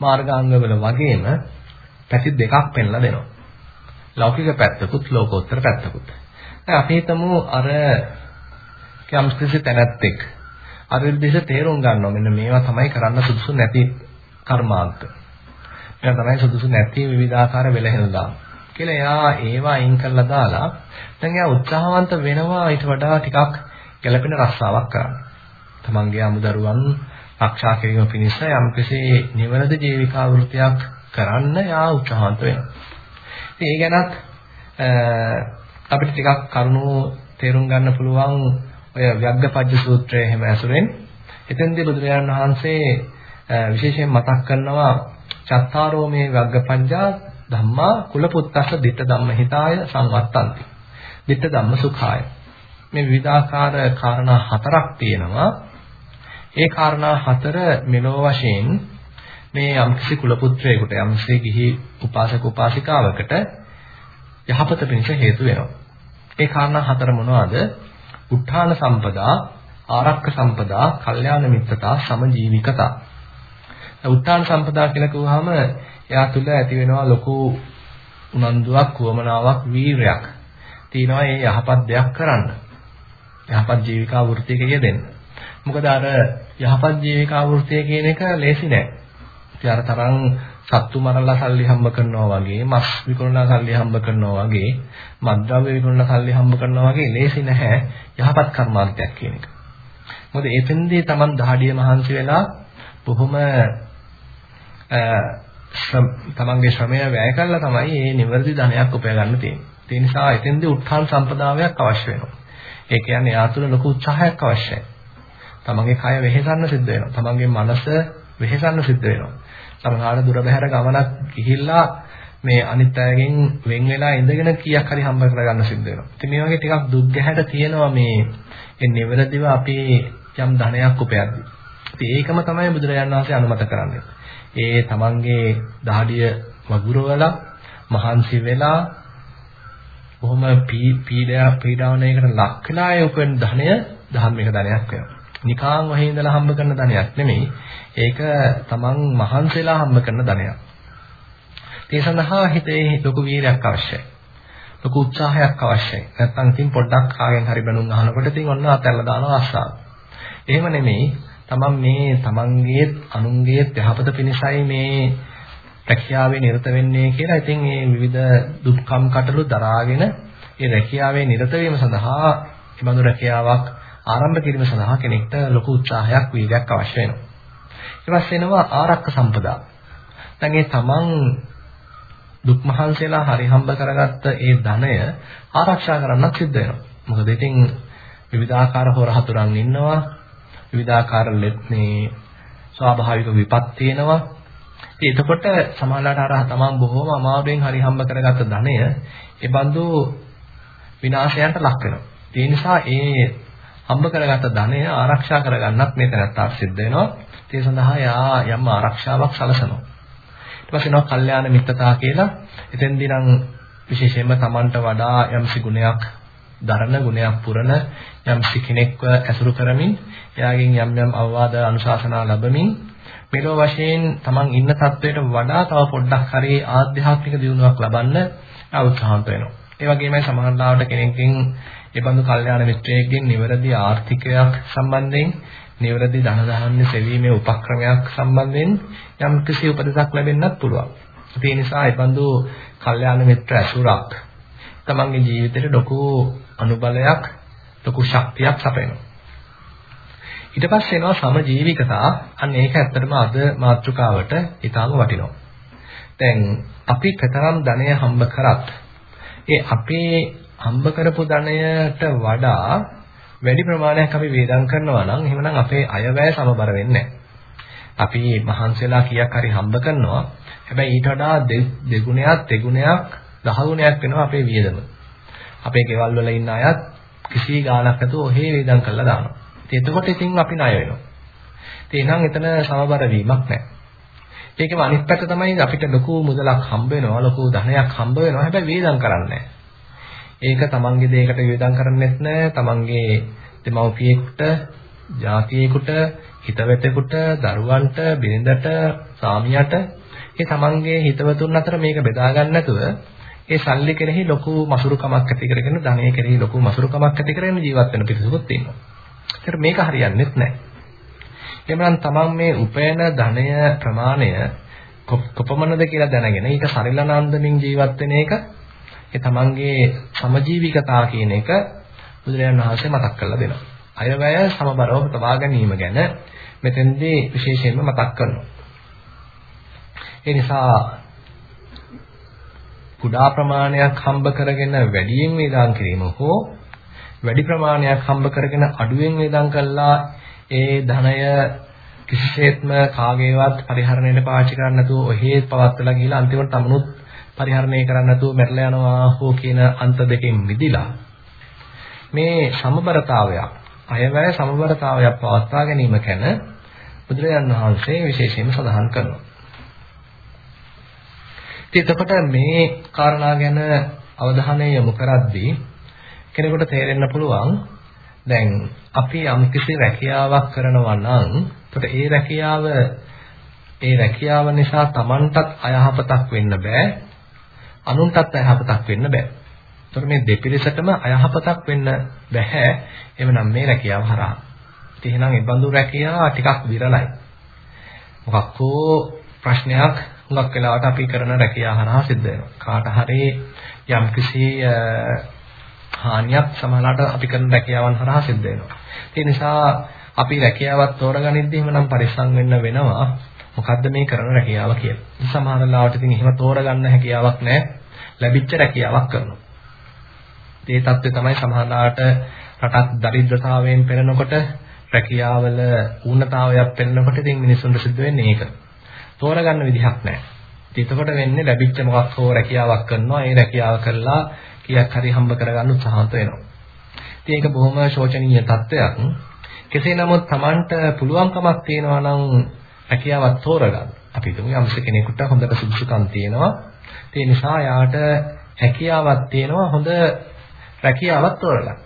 මාර්ගාංගවල වගේම පැති දෙකක් පෙන්ලා දෙනවා. ලෞකික පැත්තකුත් ලෝකෝත්තර පැත්තකුත්. දැන් අපි හිතමු අර යම්කිසි තැනැත්තෙක් අර විදිහට තේරුම් ගන්නවා මෙන්න මේවා තමයි කරන්න සුදුසු නැති කර්මාන්ත. මේවා තමයි සුදුසු නැති විවිධාකාර වෙලහෙනදා. කියලා එයා ඒවා අයින් කරලා දාලා දැන් එයා උත්සාහවන්ත වෙනවා ඊට වඩා ටිකක් ගැළපෙන රස්සාවක් කරන්න. තමන්ගේ අමුදරුවන් ආරක්ෂා කිරීම පිණිස යම්කිසි නිවනද ජීවිකා වෘත්තියක් කරන්න එයා උත්සාහවන්ත වෙනවා. ඉතින් ඒ ගැනත් අපිට ටිකක් කරුණු තේරුම් ගන්න පුළුවන් ඔය ව්‍යග්ගපජ්ජ සූත්‍රය එහෙම ඇසුරෙන් එතෙන්දී බුදුරජාණන් වහන්සේ විශේෂයෙන් මතක් කරනවා චත්තාරෝ මේ වග්ගපඤ්ඤා ධම්මා කුලපුත්තස්ස ditta ධම්ම හිතාය සංවත්තಂತಿ. ditta ධම්ම සුඛාය. මේ විවිධාකාර කාරණා හතරක් තියෙනවා. ඒ කාරණා හතර මෙලෝ වශයෙන් මේ යම්කිසි කුලපුත්‍රයෙකුට යම්සේ ගිහි උපාසක උපාසිකාවකට යහපත පිණිස හේතු වෙනවා. ඒ කාරණා හතර මොනවාද? උත්හාන සම්පදා, ආරක්ක සම්පදා, කල්යාණ මිත්‍රතා, සමජීවිකතා. උත්හාන සම්පදා කියලා කිව්වහම එයා තුල ඇති වෙනවා ලොකු උනන්දුවක්, වමනාවක්, වීරයක්. තියෙනවා මේ යහපත් දෙයක් කරන්න. යහපත් ජීවිකා වෘත්තියක යෙදෙන්න. මොකද අර යහපත් ජීවිකා වෘත්තිය කියන එක ලේසි නෑ. ඉතින් අර තරම් සත්තු මරලා සල්ලි හම්බ කරනවා වගේ, මස් විකුණලා සල්ලි හම්බ කරනවා වගේ, මත්ද්‍රව්‍ය විකුණලා සල්ලි හම්බ කරනවා වගේ ලේසි නැහැ යහපත් කර්මාන්තයක් කියන එක. මොකද ඒ පෙන්දී Taman දහඩිය මහන්සි වෙලා බොහොම තමන්ගේ ශ්‍රමය වැය කළා තමයි මේ නිවැරදි ධනයක් උපය ගන්න තියෙන්නේ. ඒ නිසා එතෙන්දී උත්හාන සම්පදායක් අවශ්‍ය වෙනවා. ඒ කියන්නේ යාතුල ලොකු උත්සාහයක් අවශ්‍යයි. තමන්ගේ කය වෙහෙසන්න සිද්ධ වෙනවා. තමන්ගේ මනස වෙහෙසන්න සිද්ධ වෙනවා. සමහර දුර බැහැර ගමනක් ගිහිල්ලා මේ අනිත් අයගෙන් වෙන් වෙලා ඉඳගෙන කීයක් හරි හම්බ කරගන්න සිද්ධ වෙනවා. ඉතින් මේ වගේ ටිකක් දුක් ගැහැට තියෙනවා මේ ඒ නිවැරදිව අපි යම් ධනයක් උපයද්දී. ඉතින් ඒකම තමයි බුදුරජාණන් වහන්සේ අනුමත කරන්නේ. ඒ තමන්ගේ දහඩිය වගුරවලා මහන්සි වෙලා බොහොම පීඩා පීඩාවනයකට ලක් වෙලා ඒ උපෙන් ධනය ධම්මික ධනයක් වෙනවා. නිකාන් වහේ ඉඳලා හම්බ කරන ධනයක් නෙමෙයි. ඒක තමන් මහන්සිලා හම්බ කරන ධනයක්. ඒ සඳහා හිතේ ලොකු වීරයක් අවශ්‍යයි. ලොකු උත්සාහයක් අවශ්‍යයි. නැත්නම් ඉතින් පොඩ්ඩක් කාගෙන් හරි බැනුම් අහනකොට ඉතින් ඔන්න අතල්ලා දානවා ආසාව. එහෙම නෙමෙයි. තමන් මේ තමන්ගේ අනුන්ගේ යහපත පිණිසයි මේ රැකියාවේ නිරත වෙන්නේ කියලා ඉතින් මේ විවිධ දුක්ඛම් කටළු දරාගෙන ඒ රැකියාවේ නිරත වීම සඳහා මේ බඳු රැකියාවක් ආරම්භ කිරීම සඳහා කෙනෙක්ට ලොකු උත්සාහයක් වීර්යයක් අවශ්‍ය වෙනවා. ඊට පස්සේ එනවා ආරක්ක සම්පදා. දැන් ඒ තමන් දුක් මහන්සියලා හරි හම්බ කරගත්ත ඒ ධනය ආරක්ෂා කරන්නත් සිද්ධ වෙනවා. මොකද ඉතින් විවිධාකාර හොර හතුරන් ඉන්නවා. විවිධාකාර මේ ස්වාභාවික විපත් තියෙනවා. ඉතින් එතකොට සමාජලාට අර තමන් බොහොම අමාරුවෙන් හරි හම්බ කරගත්ත ධනය ඒ බඳු විනාශයන්ට ලක් වෙනවා. ඒ නිසා ඒ හම්බ කරගත්ත ධනය ආරක්ෂා කරගන්නත් මේ තැනත්තා සිද්ධ වෙනවා. ඒ සඳහා යා යම් ආරක්ෂාවක් සලසනවා. ඊට පස්සේ එනවා කල්යාණ මිත්‍රතා කියලා. එතෙන්දී නම් විශේෂයෙන්ම Tamanට වඩා යම්සි ගුණයක් දරන ගුණයක් පුරන යම්සි කෙනෙක්ව ඇසුරු කරමින් එයාගෙන් යම් යම් අවවාද අනුශාසනා ලැබමින් මෙලෝ වශයෙන් Taman ඉන්න තත්වයට වඩා තව පොඩ්ඩක් හරි ආධ්‍යාත්මික දියුණුවක් ලබන්න උත්සාහන්ත වෙනවා. ඒ වගේමයි සමහර ලාවට කෙනෙක්ගෙන් ඒ බඳු කල්යාණ මිත්‍රයෙක්ගෙන් නිවැරදි ආර්ථිකයක් සම්බන්ධයෙන් නිවැරදි ධන දාහන්නේ සෙවීමේ උපක්‍රමයක් සම්බන්ධයෙන් යම් කිසි උපදෙසක් ලැබෙන්නත් පුළුවන්. ඒ නිසා ඒ බඳු කල්යාණ මිත්‍ර ඇසුරක් තමන්ගේ ජීවිතේට ලොකු අනුබලයක් ලොකු ශක්තියක් සපයනවා. ඊට පස්සේ එනවා සමජීවිකතා. අන්න ඒක ඇත්තටම අද මාතෘකාවට ඊටාම වටිනවා. දැන් අපි කතරම් ධනය හම්බ කරත් ඒ අපේ හම්බ කරපු ධනයට වඩා වැඩි ප්‍රමාණයක් අපි වේදම් කරනවා නම් එහෙමනම් අපේ අයවැය සමබර වෙන්නේ අපි මහන්සියලා කීයක් හරි හම්බ කරනවා. හැබැයි ඊට වඩා දෙගුණයක්, තෙගුණයක්, දහගුණයක් වෙනවා අපේ වියදම. අපේ ගෙවල් වල ඉන්න අයත් කිසි ගාණක් නැතුව ඔහේ වේදම් කරලා දානවා. ඉතින් එතකොට ඉතින් අපි ණය වෙනවා. ඉතින් එහෙනම් එතන සමබර වීමක් නැහැ. ඒකම අනිත් පැත්ත තමයි අපිට ලොකු මුදලක් හම්බ වෙනවා, ලොකු ධනයක් හම්බ වෙනවා. හැබැයි වේදම් කරන්නේ ඒක තමන්ගේ දෙයකට වේදම් කරන්නෙත් නැහැ. තමන්ගේ දෙමව්පියෙකුට, ජාතියෙකුට, හිතවතෙකුට, දරුවන්ට, බිරිඳට, සාමියාට ඒ තමන්ගේ හිතවතුන් අතර මේක බෙදා ගන්න නැතුව ඒ සල්ලි කෙරෙහි ලොකු මසුරුකමක් ඇති කරගෙන ධනය කෙරෙහි ලොකු මසුරුකමක් ඇති කරගෙන ජීවත් වෙන පිරිසකුත් ඉන්නවා. ඒතර මේක හරියන්නේත් නැහැ. එhmenan තමන් මේ උපයන ධනය ප්‍රමාණය කොපමණද කියලා දැනගෙන ඊට සරිලනාන්දමින් ජීවත් වෙන එක ඒ තමන්ගේ සමජීවිකතා කියන එක බුදුරජාණන් වහන්සේ මතක් කරලා දෙනවා. අයවැය සමබරව තබා ගැනීම ගැන මෙතෙන්දී විශේෂයෙන්ම මතක් කරනවා. ඒ නිසා කුඩා ප්‍රමාණයක් හම්බ කරගෙන වැඩියෙන් වේදාන් කිරීම හෝ වැඩි ප්‍රමාණයක් හම්බ කරගෙන අඩුවෙන් වේදම් කළා ඒ ධනය කිසිසේත්ම කාගේවත් පරිහරණයට පාවිච්චි කරන්න නැතුව ඔහේ පවත්වලා ගිහලා අන්තිමට තමනුත් පරිහරණය කරන්න නැතුව මැරලා යනවා හෝ කියන අන්ත දෙකෙන් මිදිලා මේ සමබරතාවයක් අයවැය සමබරතාවයක් පවත්වා ගැනීම ගැන බුදුරජාණන් වහන්සේ විශේෂයෙන්ම සඳහන් කරනවා. ඉතින් එතකොට මේ කාරණා ගැන අවධානය යොමු කරද්දී කෙනෙකුට තේරෙන්න පුළුවන් දැන් අපි යම්කිසි රැකියාවක් කරනවා නම් එතකොට ඒ රැකියාව ඒ රැකියාව නිසා Tamanටත් අයහපතක් වෙන්න බෑ අනුන්ටත් අයහපතක් වෙන්න බෑ. එතකොට මේ දෙපිරිසටම අයහපතක් වෙන්න බෑ. එවනම් මේ රැකියාව හරහා. ඉතින් එහෙනම් ඒ බඳු රැකියාව ටිකක් විරලයි. මොකක් හෝ ප්‍රශ්නයක් හුඟක් වෙලාවට අපි කරන රැකියාව හරහා සිද්ධ වෙනවා. කාට හරි යම්කිසි හානියක් සමහරවිට අපි කරන රැකියාවන් හරහා සිද්ධ වෙනවා. ඒ නිසා අපි රැකියාවක් තෝරගනිද්දී එහෙමනම් පරිස්සම් වෙන්න වෙනවා. මොකද්ද මේ කරන රැකියාව කියලා. සමහර ලාවට ඉතින් එහෙම තෝරගන්න හැකියාවක් නැහැ. ලැබිච්ච රැකියාවක් කරනවා. ඒ தත්ත්වය තමයි සමහර ලාවට රටක් දරිද්‍රතාවයෙන් පෙළෙනකොට රැකියාවල ඌනතාවයක් පෙළෙනකොට ඉතින් මිනිසුන්ට සිද්ධ වෙන්නේ ඒක. තෝරගන්න විදිහක් නැහැ. එතකොට වෙන්නේ ලැබිච්ච මොකක් හෝ රැකියාවක් කරනවා. ඒ රැකියාව කළා කීයක් හරි හම්බ කරගන්න උත්සාහන්ත වෙනවා. ඉතින් ඒක බොහොම ශෝචනීය තත්ත්වයක්. කෙසේ නමුත් Tamanට පුළුවන්කමක් තියෙනවා නම් රැකියාවක් තෝරගන්න. අපි හිතමු යම්ස කෙනෙකුට හොඳට සුදුසුකම් තියෙනවා. ඒ නිසා යාට හැකියාවක් තියෙනවා හොඳ රැකියාවක් තෝරගන්න.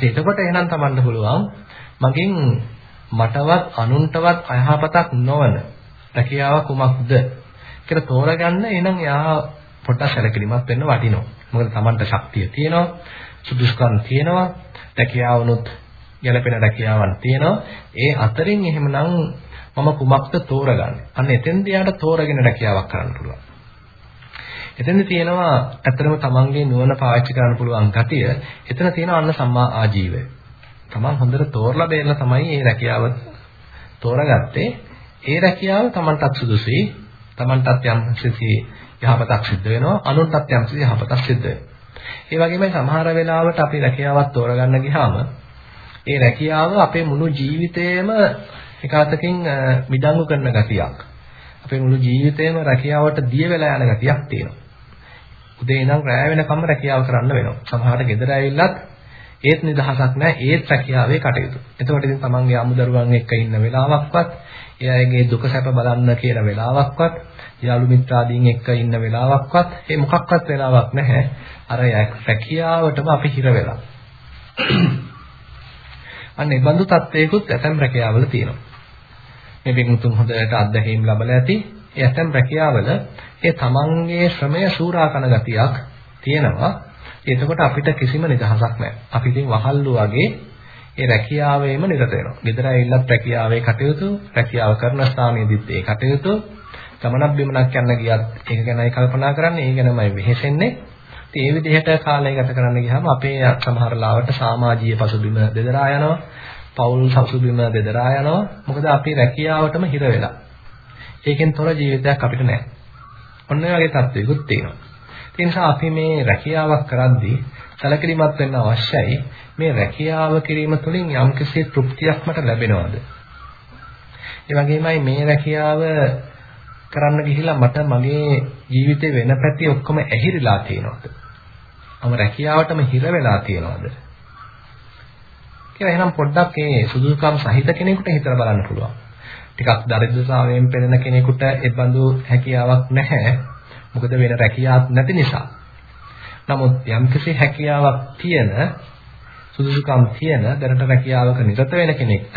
එතකොට එහෙනම් Tamanට පුළුවන් මගෙන් මටවත් අනුන්ටවත් අයහපතක් නොවන රැකියාව කුමක්ද කියලා තෝරගන්න එහෙනම් යා පොඩ්ඩක් සැලකිලිමත් වෙන්න වටිනවා. මොකද Tamanට ශක්තිය තියෙනවා, සුදුසුකම් තියෙනවා, රැකියාවනොත් ගැළපෙන රැකියාවක් තියෙනවා. ඒ අතරින් එහෙමනම් මම කුමක්ද තෝරගන්නේ? අන්න එතෙන්දී යාට තෝරගෙන රැකියාවක් කරන්න පුළුවන්. එතෙන්දී තියෙනවා ඇත්තටම තමන්ගේ නුවණ පාවිච්චි කරන්න පුළුවන් ගතිය. එතන තියෙනවා අන්න සම්මා ආජීවය. තමන් හොඳට තෝරලා බේරලා තමයි මේ රැකියාව තෝරගත්තේ. ඒ රැකියාව තමන්ටත් සුදුසුයි. තමන්ටත් යම් කිසි යහපතක් සිද්ධ වෙනවා. අනුන්ටත් යම් කිසි යහපතක් සිද්ධ වෙනවා. ඒ වගේමයි සමහර වෙලාවට අපි රැකියාවක් තෝරගන්න ගියාම ඒ රැකියාව අපේ මුළු ජීවිතේම එකwidehatකින් මිඩංගු කරන ගතියක්. අපේ මුළු ජීවිතේම රැකියාවට දිය වෙලා යන ගතියක් තියෙනවා. උදේ ඉඳන් රැය වෙනකම් රැකියාව කරන්න වෙනවා. සමහරට ගෙදර ඇවිල්ලත් ඒත් නිදහසක් නැහැ ඒත් රැකියාවේ කටයුතු. එතකොට ඉතින් තමන්ගේ අමුදරුවන් එක්ක ඉන්න වෙලාවක්වත්, ඒ අයගේ දුක සැප බලන්න කියන වෙලාවක්වත්, යාළු මිත්‍රාදීන් එක්ක ඉන්න වෙලාවක්වත්, ඒ මොකක්වත් වෙලාවක් නැහැ. අර රැකියාවටම අපි හිර වෙලා. අන්න ඒ බඳු තත්වයකුත් ඇතම් රැකියාවල තියෙනවා. මේ බින්තුන් හොඳට අත්දැකීම් ලැබලා ඇති. ඒ ඇතම් රැකියාවල ඒ තමන්ගේ ශ්‍රමය සූරාකන ගතියක් තියෙනවා. එතකොට අපිට කිසිම නිදහසක් නැහැ. අපි ඉතින් වහල්ලු වගේ ඒ රැකියාවෙම නිරත වෙනවා. ගෙදර ඇවිල්ලත් රැකියාවේ කටයුතු, රැකියාව කරන ස්ථානයේදීත් ඒ කටයුතු, ගමනක් බිමනක් යන්න ගියත් ඒක ගැනයි කල්පනා කරන්නේ, ඒ ගැනමයි වෙහෙසෙන්නේ. ඒ විදිහට කාලය ගත කරන්න ගියාම අපේ සමහර ලාවට සමාජීය පසුබිම දෙදරා යනවා. පෞල් පසුබිම දෙදරා යනවා. මොකද අපි රැකියාවටම හිර වෙලා. ඒකෙන් තොර ජීවිතයක් අපිට නැහැ. ඔන්න ඔය වගේ තත්ත්වයකුත් තියෙනවා. ඒ නිසා අපි මේ රැකියාවක් කරද්දී සැලකිලිමත් වෙන්න අවශ්‍යයි. මේ රැකියාව කිරීම තුළින් යම්කිසි තෘප්තියක් මට ලැබෙනවද? ඒ වගේමයි මේ රැකියාව කරන්න ගිහිලා මට මගේ ජීවිතේ වෙන පැති ඔක්කොම ඇහිරිලා තියෙනවද? මම රැකියාවටම හිර වෙලා තියනවාද කියලා එහෙනම් පොඩ්ඩක් මේ සුදුසුකම් සහිත කෙනෙකුට හිතලා බලන්න පුළුවන්. ටිකක් දරිද්‍රතාවයෙන් පෙළෙන කෙනෙකුට ඒ බඳු හැකියාවක් නැහැ. මොකද වෙන රැකියාවක් නැති නිසා. නමුත් යම්කිසි හැකියාවක් තියෙන සුදුසුකම් තියෙන දැනට රැකියාවක නිරත වෙන කෙනෙක්ට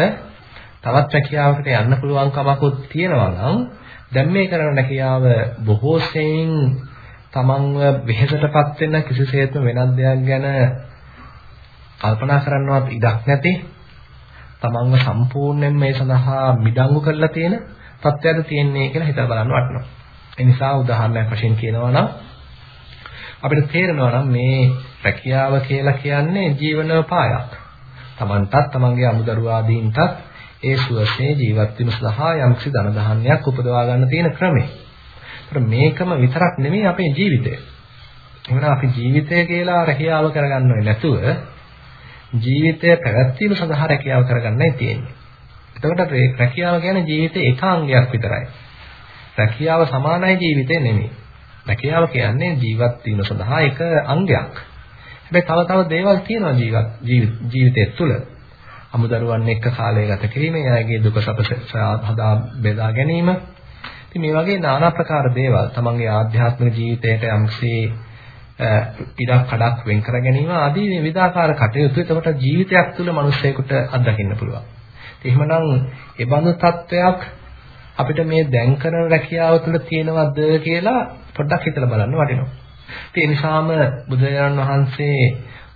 තවත් රැකියාවකට යන්න පුළුවන් කමකුත් තියෙනවා නම් දැන් මේ කරන රැකියාව බොහෝ සෙයින් තමන්ව වෙහෙසටපත් වෙන කිසිසේත්ම වෙනත් දෙයක් ගැන කල්පනා කරන්නවත් ඉඩක් නැති තමන්ව සම්පූර්ණයෙන් මේ සඳහා මිඩංගු කරලා තියෙන තත්ත්වයක්ද තියෙන්නේ කියලා හිතලා බලන්න වටිනවා. ඒ නිසා උදාහරණයක් වශයෙන් කියනවා නම් අපිට තේරෙනවා නම් මේ රැකියාව කියලා කියන්නේ ජීවනෝපායක්. තමන්ටත් තමන්ගේ අමුදරුව ආදීන්ටත් ඒ සුවසේ ජීවත් වීම සඳහා යම්කිසි ධන දහන්නයක් උපදවා ගන්න තියෙන ක්‍රමය. මේකම විතරක් නෙමෙයි අපේ ජීවිතය. එහෙනම් අපි ජීවිතය කියලා රැකියාව කරගන්නව නැතුව ජීවිතය පැවැත්වීම සඳහා රැකියාව කරගන්නයි තියෙන්නේ. එතකොට රැකියාව කියන්නේ ජීවිතේ ඒකාංගයක් විතරයි. රැකියාව සමානයි ජීවිතේ නෙමෙයි. රැකියාව කියන්නේ ජීවත් වීම සඳහා එක අංගයක්. හැබැයි තව තව දේවල් තියෙනවා ජීවත් ජීවිතය තුළ. අමුදරුවන් එක්ක කාලය ගත කිරීම, එයාගේ දුක සැප හදා බෙදා ගැනීම, ඉතින් මේ වගේ নানা ප්‍රකාර දේවල් තමන්ගේ ආධ්‍යාත්මික ජීවිතයට යම්සේ ඉඩක් කඩක් වෙන් කර ගැනීම ආදී මේ විවිධාකාර කටයුතු එතකොට ජීවිතයක් තුළ මිනිස්සෙකුට අත්දකින්න පුළුවන්. එහෙමනම් ඒ බඳු තත්වයක් අපිට මේ දැන් කරන රැකියාව තුළ තියෙනවද කියලා පොඩ්ඩක් හිතලා බලන්න වටිනවා. ඒ නිසාම බුදුරජාණන් වහන්සේ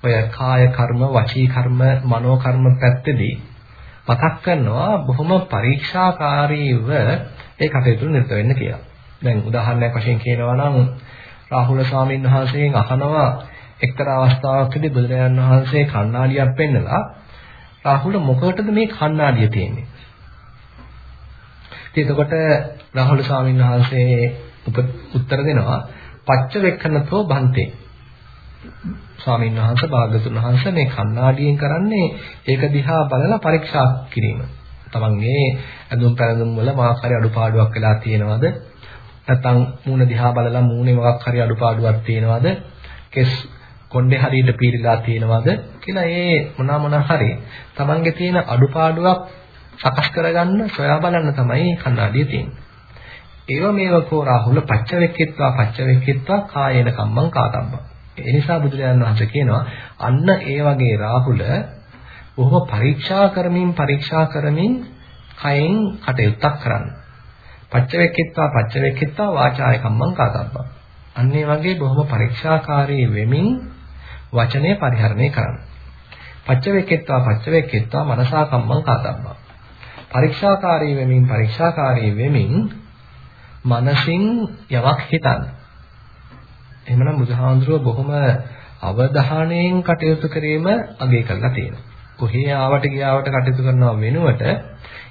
ඔය කාය කර්ම, වචී කර්ම, මනෝ කර්ම පැත්තේදී මතක් කරනවා බොහොම පරීක්ෂාකාරීව ඒ කටයුතු නිරත වෙන්න කියලා. දැන් උදාහරණයක් වශයෙන් කියනවා නම් රාහුල ස්වාමීන් වහන්සේගෙන් අහනවා එක්තරා අවස්ථාවකදී බුදුරජාණන් වහන්සේ කණ්ණාඩියක් පෙන්නලා රාහුල මොකටද මේ කණ්ණාඩිය තියෙන්නේ? ඉතින් එතකොට රාහුල ස්වාමීන් වහන්සේ උත්තර දෙනවා පච්ච වෙක්කනතෝ බන්තේ. ස්වාමීන් වහන්සේ භාගතුන් වහන්සේ මේ කණ්ණාඩියෙන් කරන්නේ ඒක දිහා බලලා පරීක්ෂා කිරීම. තමන්ගේ ඇඳුම් පැළඳුම් වල මොකක් හරි අඩුපාඩුවක් වෙලා තියෙනවද? නැත්නම් මූණ දිහා බලලා මූණේ මොකක් හරි අඩුපාඩුවක් තියෙනවද? කෙස් කොණ්ඩේ හරියට පීරිලා තියෙනවද කියලා ඒ මොනවා මොනවා හරි තමන්ගේ තියෙන අඩුපාඩුවක් සකස් කරගන්න සොයා බලන්න තමයි කණ්ණාඩිය තියෙන්නේ. ඒව මේවකෝ රාහුල පච්චවෙක්කිත්වා පච්චවෙක්කිත්වා කායේන කම්මං කාතබ්බා. ඒ නිසා බුදුරජාණන් වහන්සේ කියනවා අන්න ඒ වගේ රාහුල බොහොම පරීක්ෂා කරමින් පරීක්ෂා කරමින් කයෙන් කටයුත්තක් කරන්න. පච්චවෙක්කිත්වා පච්චවෙක්කිත්වා වාචාය කම්මං කාතබ්බා. අන්න ඒ වගේ බොහොම පරීක්ෂාකාරී වෙමින් වචනය පරිහරණය කරන්න. පච්චවෙක්කිත්වා පච්චවෙක්කිත්වා මනසා කම්මං කාතබ්බා. පරීක්ෂාකාරී වෙමින් පරීක්ෂාකාරී වෙමින් මනසින් යමක් හිතන්න. එහෙමනම් බුදුහාඳුරුව බොහොම අවධානයෙන් කටයුතු කිරීම අගය කරලා තියෙනවා. කොහේ ආවට ගියාවට කටයුතු කරනව වෙනුවට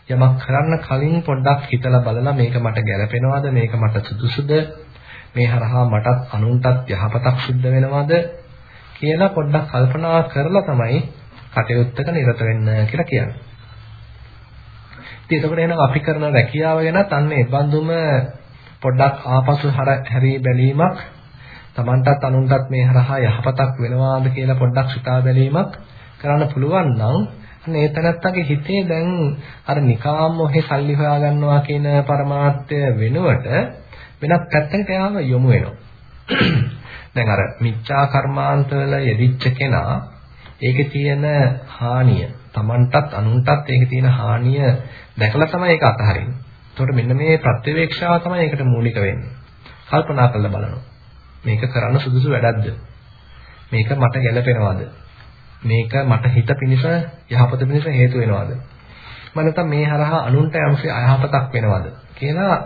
යමක් කරන්න කලින් පොඩ්ඩක් හිතලා බලලා මේක මට ගැළපෙනවද මේක මට සුදුසුද මේ හරහා මටත් අනුන්ටත් යහපතක් සිද්ධ වෙනවද කියලා පොඩ්ඩක් කල්පනා කරලා තමයි කටයුත්තක නිරත වෙන්න කියලා කියන්නේ. ඉතින් එතකොට එහෙනම් අපි කරන රැකියාව ගැනත් අන්න ඒ බඳුම පොඩ්ඩක් ආපසු හැරී බැලීමක් Tamanටත් අනුන්ටත් මේ හරහා යහපතක් වෙනවාද කියලා පොඩ්ඩක් සිතා බැලීමක් කරන්න පුළුවන් නම් අන්න ඒ තැනත්තගේ හිතේ දැන් අර නිකාම් ඔහේ සල්ලි හොයා ගන්නවා කියන પરමාර්ථය වෙනුවට වෙනත් පැත්තකට යාම යොමු වෙනවා. දැන් අර මිච්ඡා කර්මාන්තවල යෙදිච්ච කෙනා ඒකේ තියෙන හානිය Tamanටත් අනුන්ටත් ඒකේ තියෙන හානිය දැකලා තමයි ඒක අතහරින්නේ. එතකොට මෙන්න මේ ප්‍රත්‍යවේක්ෂාව තමයි ඒකට මූලික වෙන්නේ. කල්පනා කරලා බලනවා. මේක කරන්න සුදුසු වැඩක්ද? මේක මට ගැළපෙනවද? මේක මට හිත පිණිස යහපත පිණිස හේතු වෙනවද? මම නැත්නම් මේ හරහා අනුන්ට යම්සේ අයහපතක් වෙනවද කියලා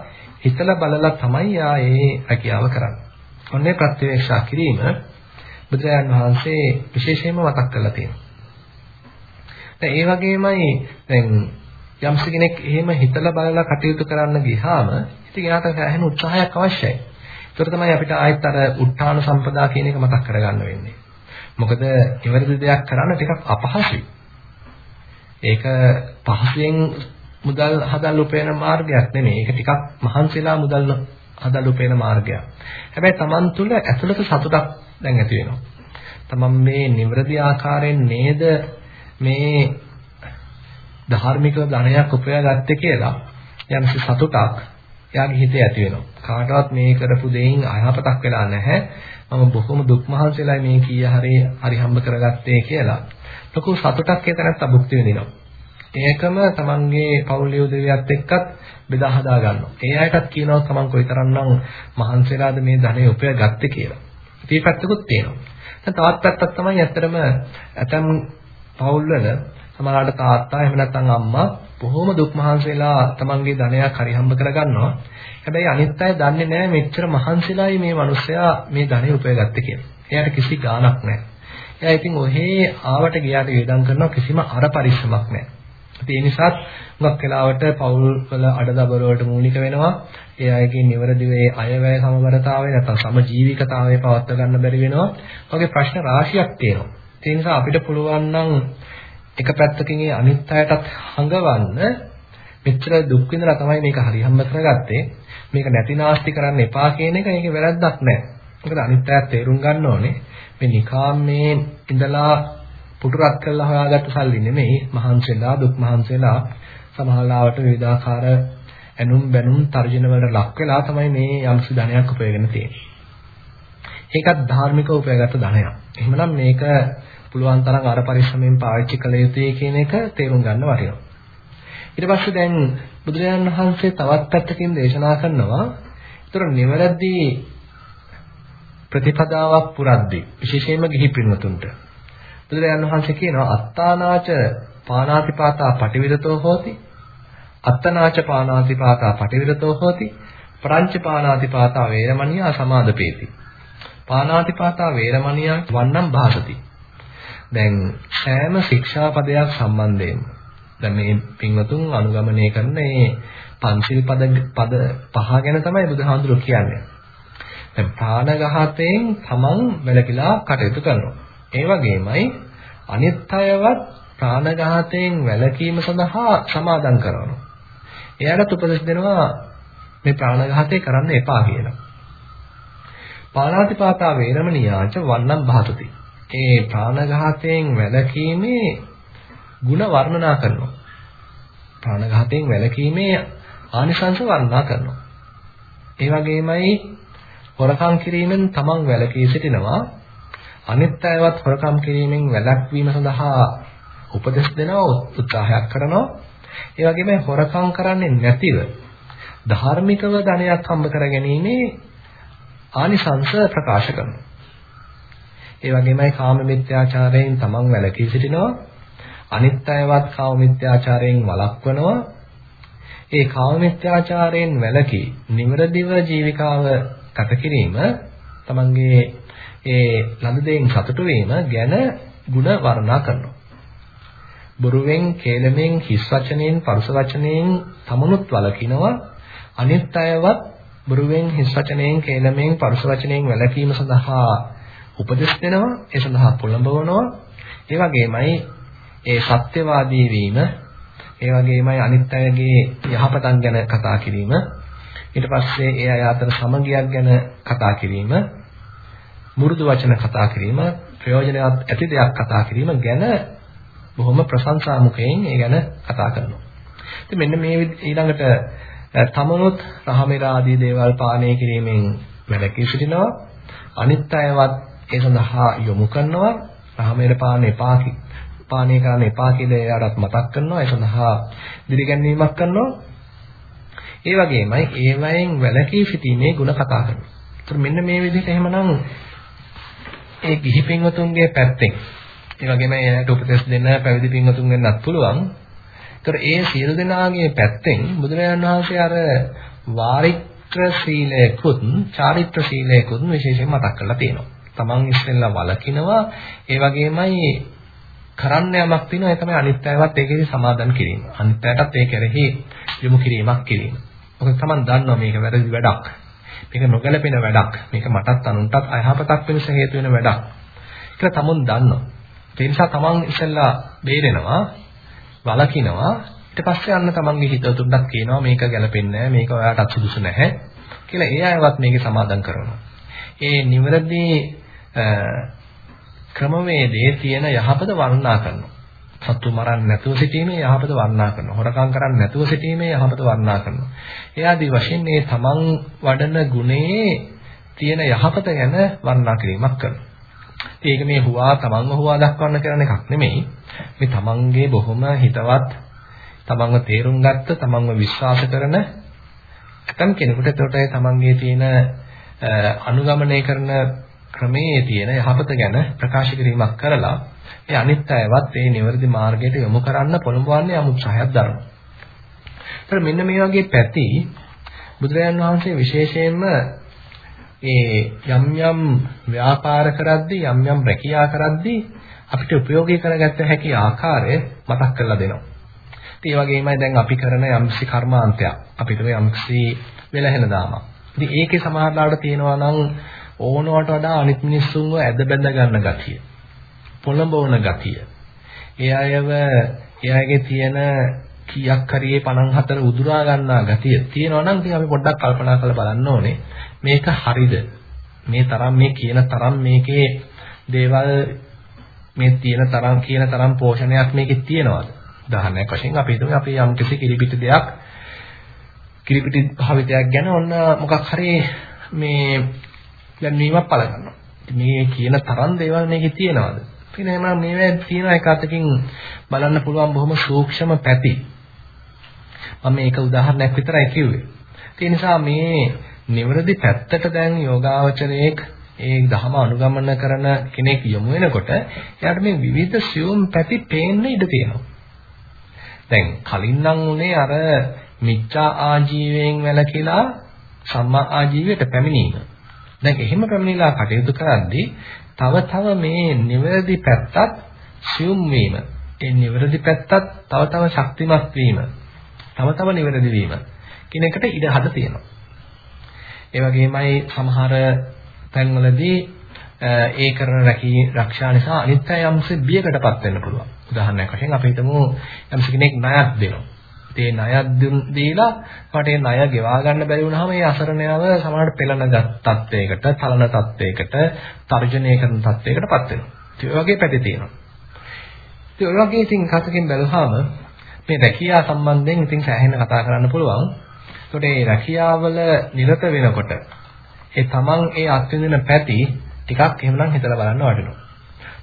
හිතලා බලලා තමයි ආ ඒ රැකියාව කරන්නේ. ඔන්නේ ප්‍රත්‍යවේක්ෂා කිරීම බුදුරජාන් වහන්සේ විශේෂයෙන්ම මතක් කරලා තියෙනවා. දැන් ඒ වගේමයි දැන් යම්ස කෙනෙක් එහෙම හිතලා බලලා කටයුතු කරන්න ගියාම ඉතින් එයාට සෑහෙන උත්සාහයක් අවශ්‍යයි. ඒතර තමයි අපිට ආයෙත් අර උත්තාන සම්පදා කියන එක මතක් කරගන්න වෙන්නේ. මොකද ඉවරදි දෙයක් කරන්න ටිකක් අපහසුයි. ඒක පහසුවෙන් මුදල් හදන්න උපයන මාර්ගයක් නෙමෙයි. ඒක ටිකක් මහන්සිලා මුදල් හදන්න උපයන මාර්ගයක්. හැබැයි Taman තුල ඇතුළත සතුටක් දැන් ඇති වෙනවා. Taman මේ නිවැරදි ආකාරයෙන් නේද මේ ධාර්මික ධනයක් උපයාගත්තේ කියලා යම්සි සතුටක් එයාගේ හිතේ ඇති වෙනවා. කාටවත් මේ කරපු දෙයින් අයහපතක් වෙලා නැහැ. මම බොහොම දුක් මහන්සියලා මේ කීය හරි හරි හම්බ කරගත්තේ කියලා. ලොකු සතුටක් ඒ තැනත් අභුක්ති විඳිනවා. ඒකම තමන්ගේ පෞල්‍ය උදවියත් එක්කත් බෙදා හදා ගන්නවා. ඒ අයටත් කියනවා තමන් කොයිතරම්නම් මහන්සියලාද මේ ධනෙ උපයාගත්තේ කියලා. ඉතින් පැත්තකුත් තියෙනවා. දැන් තවත් පැත්තක් තමයි ඇත්තටම ඇතම් පෞල්වල සමහරවිට තාත්තා එහෙම නැත්නම් අම්මා බොහොම දුක් මහන්සි වෙලා තමන්ගේ ධනයක් හරි හම්බ කරගන්නවා. හැබැයි අනිත් අය දන්නේ නැහැ මෙච්චර මහන්සිලායි මේ මිනිස්සයා මේ ධනෙ උපයගත්තේ කියලා. එයාට කිසි ගාණක් නැහැ. එයා ඉතින් ඔහේ ආවට ගියාට වේදම් කරනවා කිසිම අර පරිස්සමක් නැහැ. ඒ නිසාත් හුඟක් වෙලාවට පෞල් වල අඩදබර වලට මූලික වෙනවා. ඒ අයගේ නිවැරදි වේ අයවැය සමබරතාවය නැත්නම් සමජීවිකතාවය පවත්වා ගන්න බැරි වෙනවා. වගේ ප්‍රශ්න රාශියක් තියෙනවා. ඒ නිසා අපිට පුළුවන් නම් එක පැත්තකින් ඒ අනිත් අයටත් හඟවන්න මෙච්චර දුක් විඳලා තමයි මේක හරියම්ම කරගත්තේ. මේක නැතිනාස්ති කරන්න එපා කියන එක ඒකේ වැරද්දක් නැහැ. මොකද අනිත් අයත් තේරුම් ගන්න ඕනේ මේ නිකාම්මේ ඉඳලා පුටුරක් කරලා හොයාගත්ත සල්ලි නෙමෙයි මහන්සියලා දුක් මහන්සියලා සමහරවිට විවිධාකාර ඇනුම් බැනුම් තර්ජන වලට ලක් වෙලා තමයි මේ යම්සි ධනයක් උපයගෙන තියෙන්නේ. ඒකත් ධාර්මිකව උපයගත්ත ධනයක්. එහෙමනම් මේක පුළුවන් තරම් අර පරිශ්‍රමයෙන් පාවිච්චි කළ යුතුයි කියන එක තේරුම් ගන්න වටිනවා. ඊට පස්සේ දැන් බුදුරජාණන් වහන්සේ තවත් පැත්තකින් දේශනා කරනවා. ඒතර නිවැරදි ප්‍රතිපදාවක් පුරද්දී විශේෂයෙන්ම ගිහි පින්වතුන්ට. බුදුරජාණන් වහන්සේ කියනවා අත්තානාච පානාතිපාතා පටිවිරතෝ හෝති. අත්තනාච පානාතිපාතා පටිවිරතෝ හෝති. ප්‍රංච පානාතිපාතා වේරමණියා සමාදපේති පානාතිපාතා වේරමණියා වන්නම් භාසති. දැන් සෑම ශික්ෂාපදයක් සම්බන්ධයෙන් දැන් මේ පින්වතුන් අනුගමනය කරන මේ පංචිල් පද පද පහ ගැන තමයි බුදුහාඳුරෝ කියන්නේ. දැන් ප්‍රාණඝාතයෙන් තමන් වැළකීලා කටයුතු කරනවා. ඒ වගේමයි අනිත් අයවත් ප්‍රාණඝාතයෙන් වැළකීම සඳහා සමාදම් කරනවා. එයාට උපදෙස් දෙනවා මේ ප්‍රාණඝාතය කරන්න එපා කියලා. පාණාතිපාතා වේරමණියාච වන්නම් භාතති. ඒ ප්‍රාණඝාතයෙන් වැළකීමේ ಗುಣ වර්ණනා කරනවා. ප්‍රාණඝාතයෙන් වැළකීමේ ආනිසංස වර්ණනා කරනවා. ඒ වගේමයි හොරකම් කිරීමෙන් තමන් වැළකී සිටිනවා. අනිත් අයවත් හොරකම් කිරීමෙන් වැළැක්වීම සඳහා උපදෙස් දෙනවා උත්සාහයක් කරනවා. ඒ වගේම හොරකම් කරන්නේ නැතිව ධාර්මිකව ධනයක් හම්බ කරගැනීමේ ආනිසංස ප්‍රකාශ කරනවා. ඒ වගේමයි කාම මිත්‍යාචාරයෙන් තමන් වැළකී සිටිනවා. අනිත් අයවත් කාම මිත්‍යාචාරයෙන් වළක්වනවා. ඒ කාම මිත්‍යාචාරයෙන් වැළකී නිවරදිව ජීවිකාව ගත කිරීම තමන්ගේ ඒ ලද දෙයින් සතුටු වීම ගැන ಗುಣ වර්ණනා කරනවා. බොරුවෙන්, කේලමෙන්, හිස් වචනෙන්, පරුස වචනෙන් තමනුත් වළකිනවා. අනිත් අයවත් බොරුවෙන්, හිස් වචනෙන්, කේලමෙන්, පරුස වචනෙන් වැළකීම සඳහා උපදෙස් දෙනවා. ඒ සඳහා පොළඹවනවා. ඒ වගේමයි ඒ සත්‍යවාදී වීම, ඒ වගේමයි අනිත් අයගේ යහපතන් ගැන කතා කිරීම, ඊට පස්සේ ඒ අය අතර සමගියක් ගැන කතා කිරීම, මුරුදු වචන කතා කිරීම, ප්‍රයෝජනවත් ඇති දෙයක් කතා කිරීම ගැන බොහොම ප්‍රශංසාමුඛයෙන් ඒ ගැන කතා කරනවා. ඉතින් මෙන්න මේ ඊළඟට තමනුත් රහමෙර ආදී දේවල් පානය කිරීමෙන් වැළකී සිටිනවා. අනිත් අයවත් ඒ සඳහා යොමු කරනවා. රහමෙර පාන එපා පානය කරන්න එපා කියලා එයාටත් මතක් කරනවා. ඒ සඳහා දිරිගැන්වීමක් කරනවා. ඒ වගේමයි ඒවයෙන් වැළකී සිටීමේ ಗುಣ කතා කරනවා. ඒතර මෙන්න මේ විදිහට එහෙමනම් ඒ ගිහි පින්වතුන්ගේ පැත්තෙන් ඒ වගේම එයාට උපදෙස් දෙන්න පැවිදි පින්වතුන් වෙන්නත් පුළුවන්. ඒතර ඒ සියලු දෙනාගේ පැත්තෙන් බුදුරජාණන් වහන්සේ අර වාරිත්‍ර සීලයකුත් චාරිත්‍ර සීලයකුත් විශේෂයෙන් මතක් කරලා තියෙනවා. තමන් ඉස්සෙල්ලා වලකිනවා ඒ වගේමයි කරන්න යමක් තියෙනවා ඒ තමයි අනිත් අයවත් ඒකෙදි සමාදන් කිරීම. අනිත් අයටත් ඒ කෙරෙහි යොමු කිරීමක් කිරීම. මොකද තමන් දන්නවා මේක වැරදි වැඩක්. මේක නොගැලපෙන වැඩක්. මේක මටත් අනුන්ටත් අයහපතක් වෙනස හේතු වෙන වැඩක්. කියලා තමුන් දන්නවා. ඒ නිසා තමන් ඉස්සෙල්ලා බේරෙනවා, වලකිනවා. ඊට පස්සේ අන්න තමන්ගේ හිතවතුන්ටත් කියනවා මේක ගැලපෙන්නේ නැහැ, මේක ඔයාටත් සුදුසු නැහැ කියලා ඒ අයවත් මේකේ සමාදම් කරනවා. ඒ නිවැරදි ක්‍රමවේදයේ තියෙන යහපත වර්ණනා කරනවා. සතු මරන්න නැතුව සිටීමේ යහපත වර්ණනා කරනවා. හොරකම් කරන්න නැතුව සිටීමේ යහපත වර්ණනා කරනවා. ඒ ආදී වශයෙන් මේ තමන් වඩන ගුණයේ තියෙන යහපත ගැන වර්ණනා කිරීමක් කරනවා. ඒක මේ හුවා තමන්ව හුවා දක්වන්න කරන එකක් නෙමෙයි. මේ තමන්ගේ බොහොම හිතවත් තමන්ව තේරුම් ගත්ත තමන්ව විශ්වාස කරන ඇතම් කෙනෙකුට එතකොට තමන්ගේ තියෙන අනුගමනය කරන ක්‍රමයේ තියෙන යහපත ගැන ප්‍රකාශ කිරීමක් කරලා ඒ අනිත් අයවත් මේ නිවැරදි මාර්ගයට යොමු කරන්න පොළඹවන්නේ යම් උත්සාහයක් දරනවා. ඒතර මෙන්න මේ වගේ පැති බුදුරජාන් වහන්සේ විශේෂයෙන්ම ඒ යම් යම් ව්‍යාපාර කරද්දී යම් යම් රැකියා කරද්දී අපිට ප්‍රයෝගී කරගත්ත හැකි ආකාරය මතක් කරලා දෙනවා. ඒ වගේමයි දැන් අපි කරන යම්සි කර්මාන්තයක් අපිට යම්සි වෙලහෙන දාමක්. ඉතින් ඒකේ සමහරවල්ලාට තියෙනවා නම් ඕනවට වඩා අනිත් මිනිස්සුන්ව ඇද බැඳ ගන්න ගතිය. පොළඹවන ගතිය. ඒ අයව ඒ අයගේ තියෙන කීයක් හරියේ 54 උදුරා ගන්නා ගතිය තියෙනවා නම් ඉතින් අපි පොඩ්ඩක් කල්පනා කරලා බලන්න ඕනේ මේක හරිද මේ තරම් මේ කියන තරම් මේකේ දේවල් මේ තියෙන තරම් කියන තරම් පෝෂණයක් මේකේ තියෙනවද උදාහරණයක් වශයෙන් අපි හිතමු අපි යම් කිසි කිරිපිටි දෙයක් කිරිපිටි භාවිතයක් ගැන ඔන්න මොකක් හරි මේ දැන්වීමක් පළ ගන්නවා මේ කියන තරම් දේවල් මේකේ තියෙනවද ඉතින් එහෙනම් මේවා තියෙන එක අතකින් බලන්න පුළුවන් බොහොම සූක්ෂම පැති. මම මේක උදාහරණයක් විතරයි කිව්වේ. ඒ නිසා මේ නිවැරදි පැත්තට දැන් යෝගාවචරයේක් ඒ ධහම අනුගමන කරන කෙනෙක් යොමු වෙනකොට එයාට මේ විවිධ සියුම් පැති පේන්න ඉඩ තියෙනවා. දැන් කලින් නම් උනේ අර මිච්ඡා ආජීවයෙන් වැළකීලා සම්මා ආජීවයට පැමිණීම. දැන් එහෙම පැමිණිලා කටයුතු කරද්දී තව තව මේ නිවැරදි පැත්තත් සියුම් වීම ඒ නිවැරදි පැත්තත් තව තව ශක්තිමත් වීම, තව තව නිවැරදි වීම කියන එකට ඉඩ හද තියෙනවා. ඒ වගේමයි සමහර තැන්වලදී ඒ කරන රැකී ආරක්ෂා නිසා අනිත් අය යම්සේ බියකටපත් වෙන්න පුළුවන්. උදාහරණයක් වශයෙන් අපි හිතමු යම්ස කෙනෙක් ණයක් දෙනවා. ඒ ණයක් දීලා මට ඒ ණය ගෙවා ගන්න බැරි වුණාම ඒ අසරණයව සමහරට පෙළන තත්ත්වයකට, තලන තත්ත්වයකට, තර්ජනය කරන තත්ත්වයකටපත් වෙනවා. ඒ වගේ පැති තියෙනවා. ඒ වගේ ඉතින් කතකින් බැලුවාම මේ රැකියාව සම්බන්ධයෙන් ඉතින් සෑහෙන කතා කරන්න පුළුවන්. ඒකට මේ රැකියාවල නිරත වෙනකොට ඒ තමන් ඒ අත්විඳින පැති ටිකක් එහෙමනම් හිතලා බලන්න වටිනවා.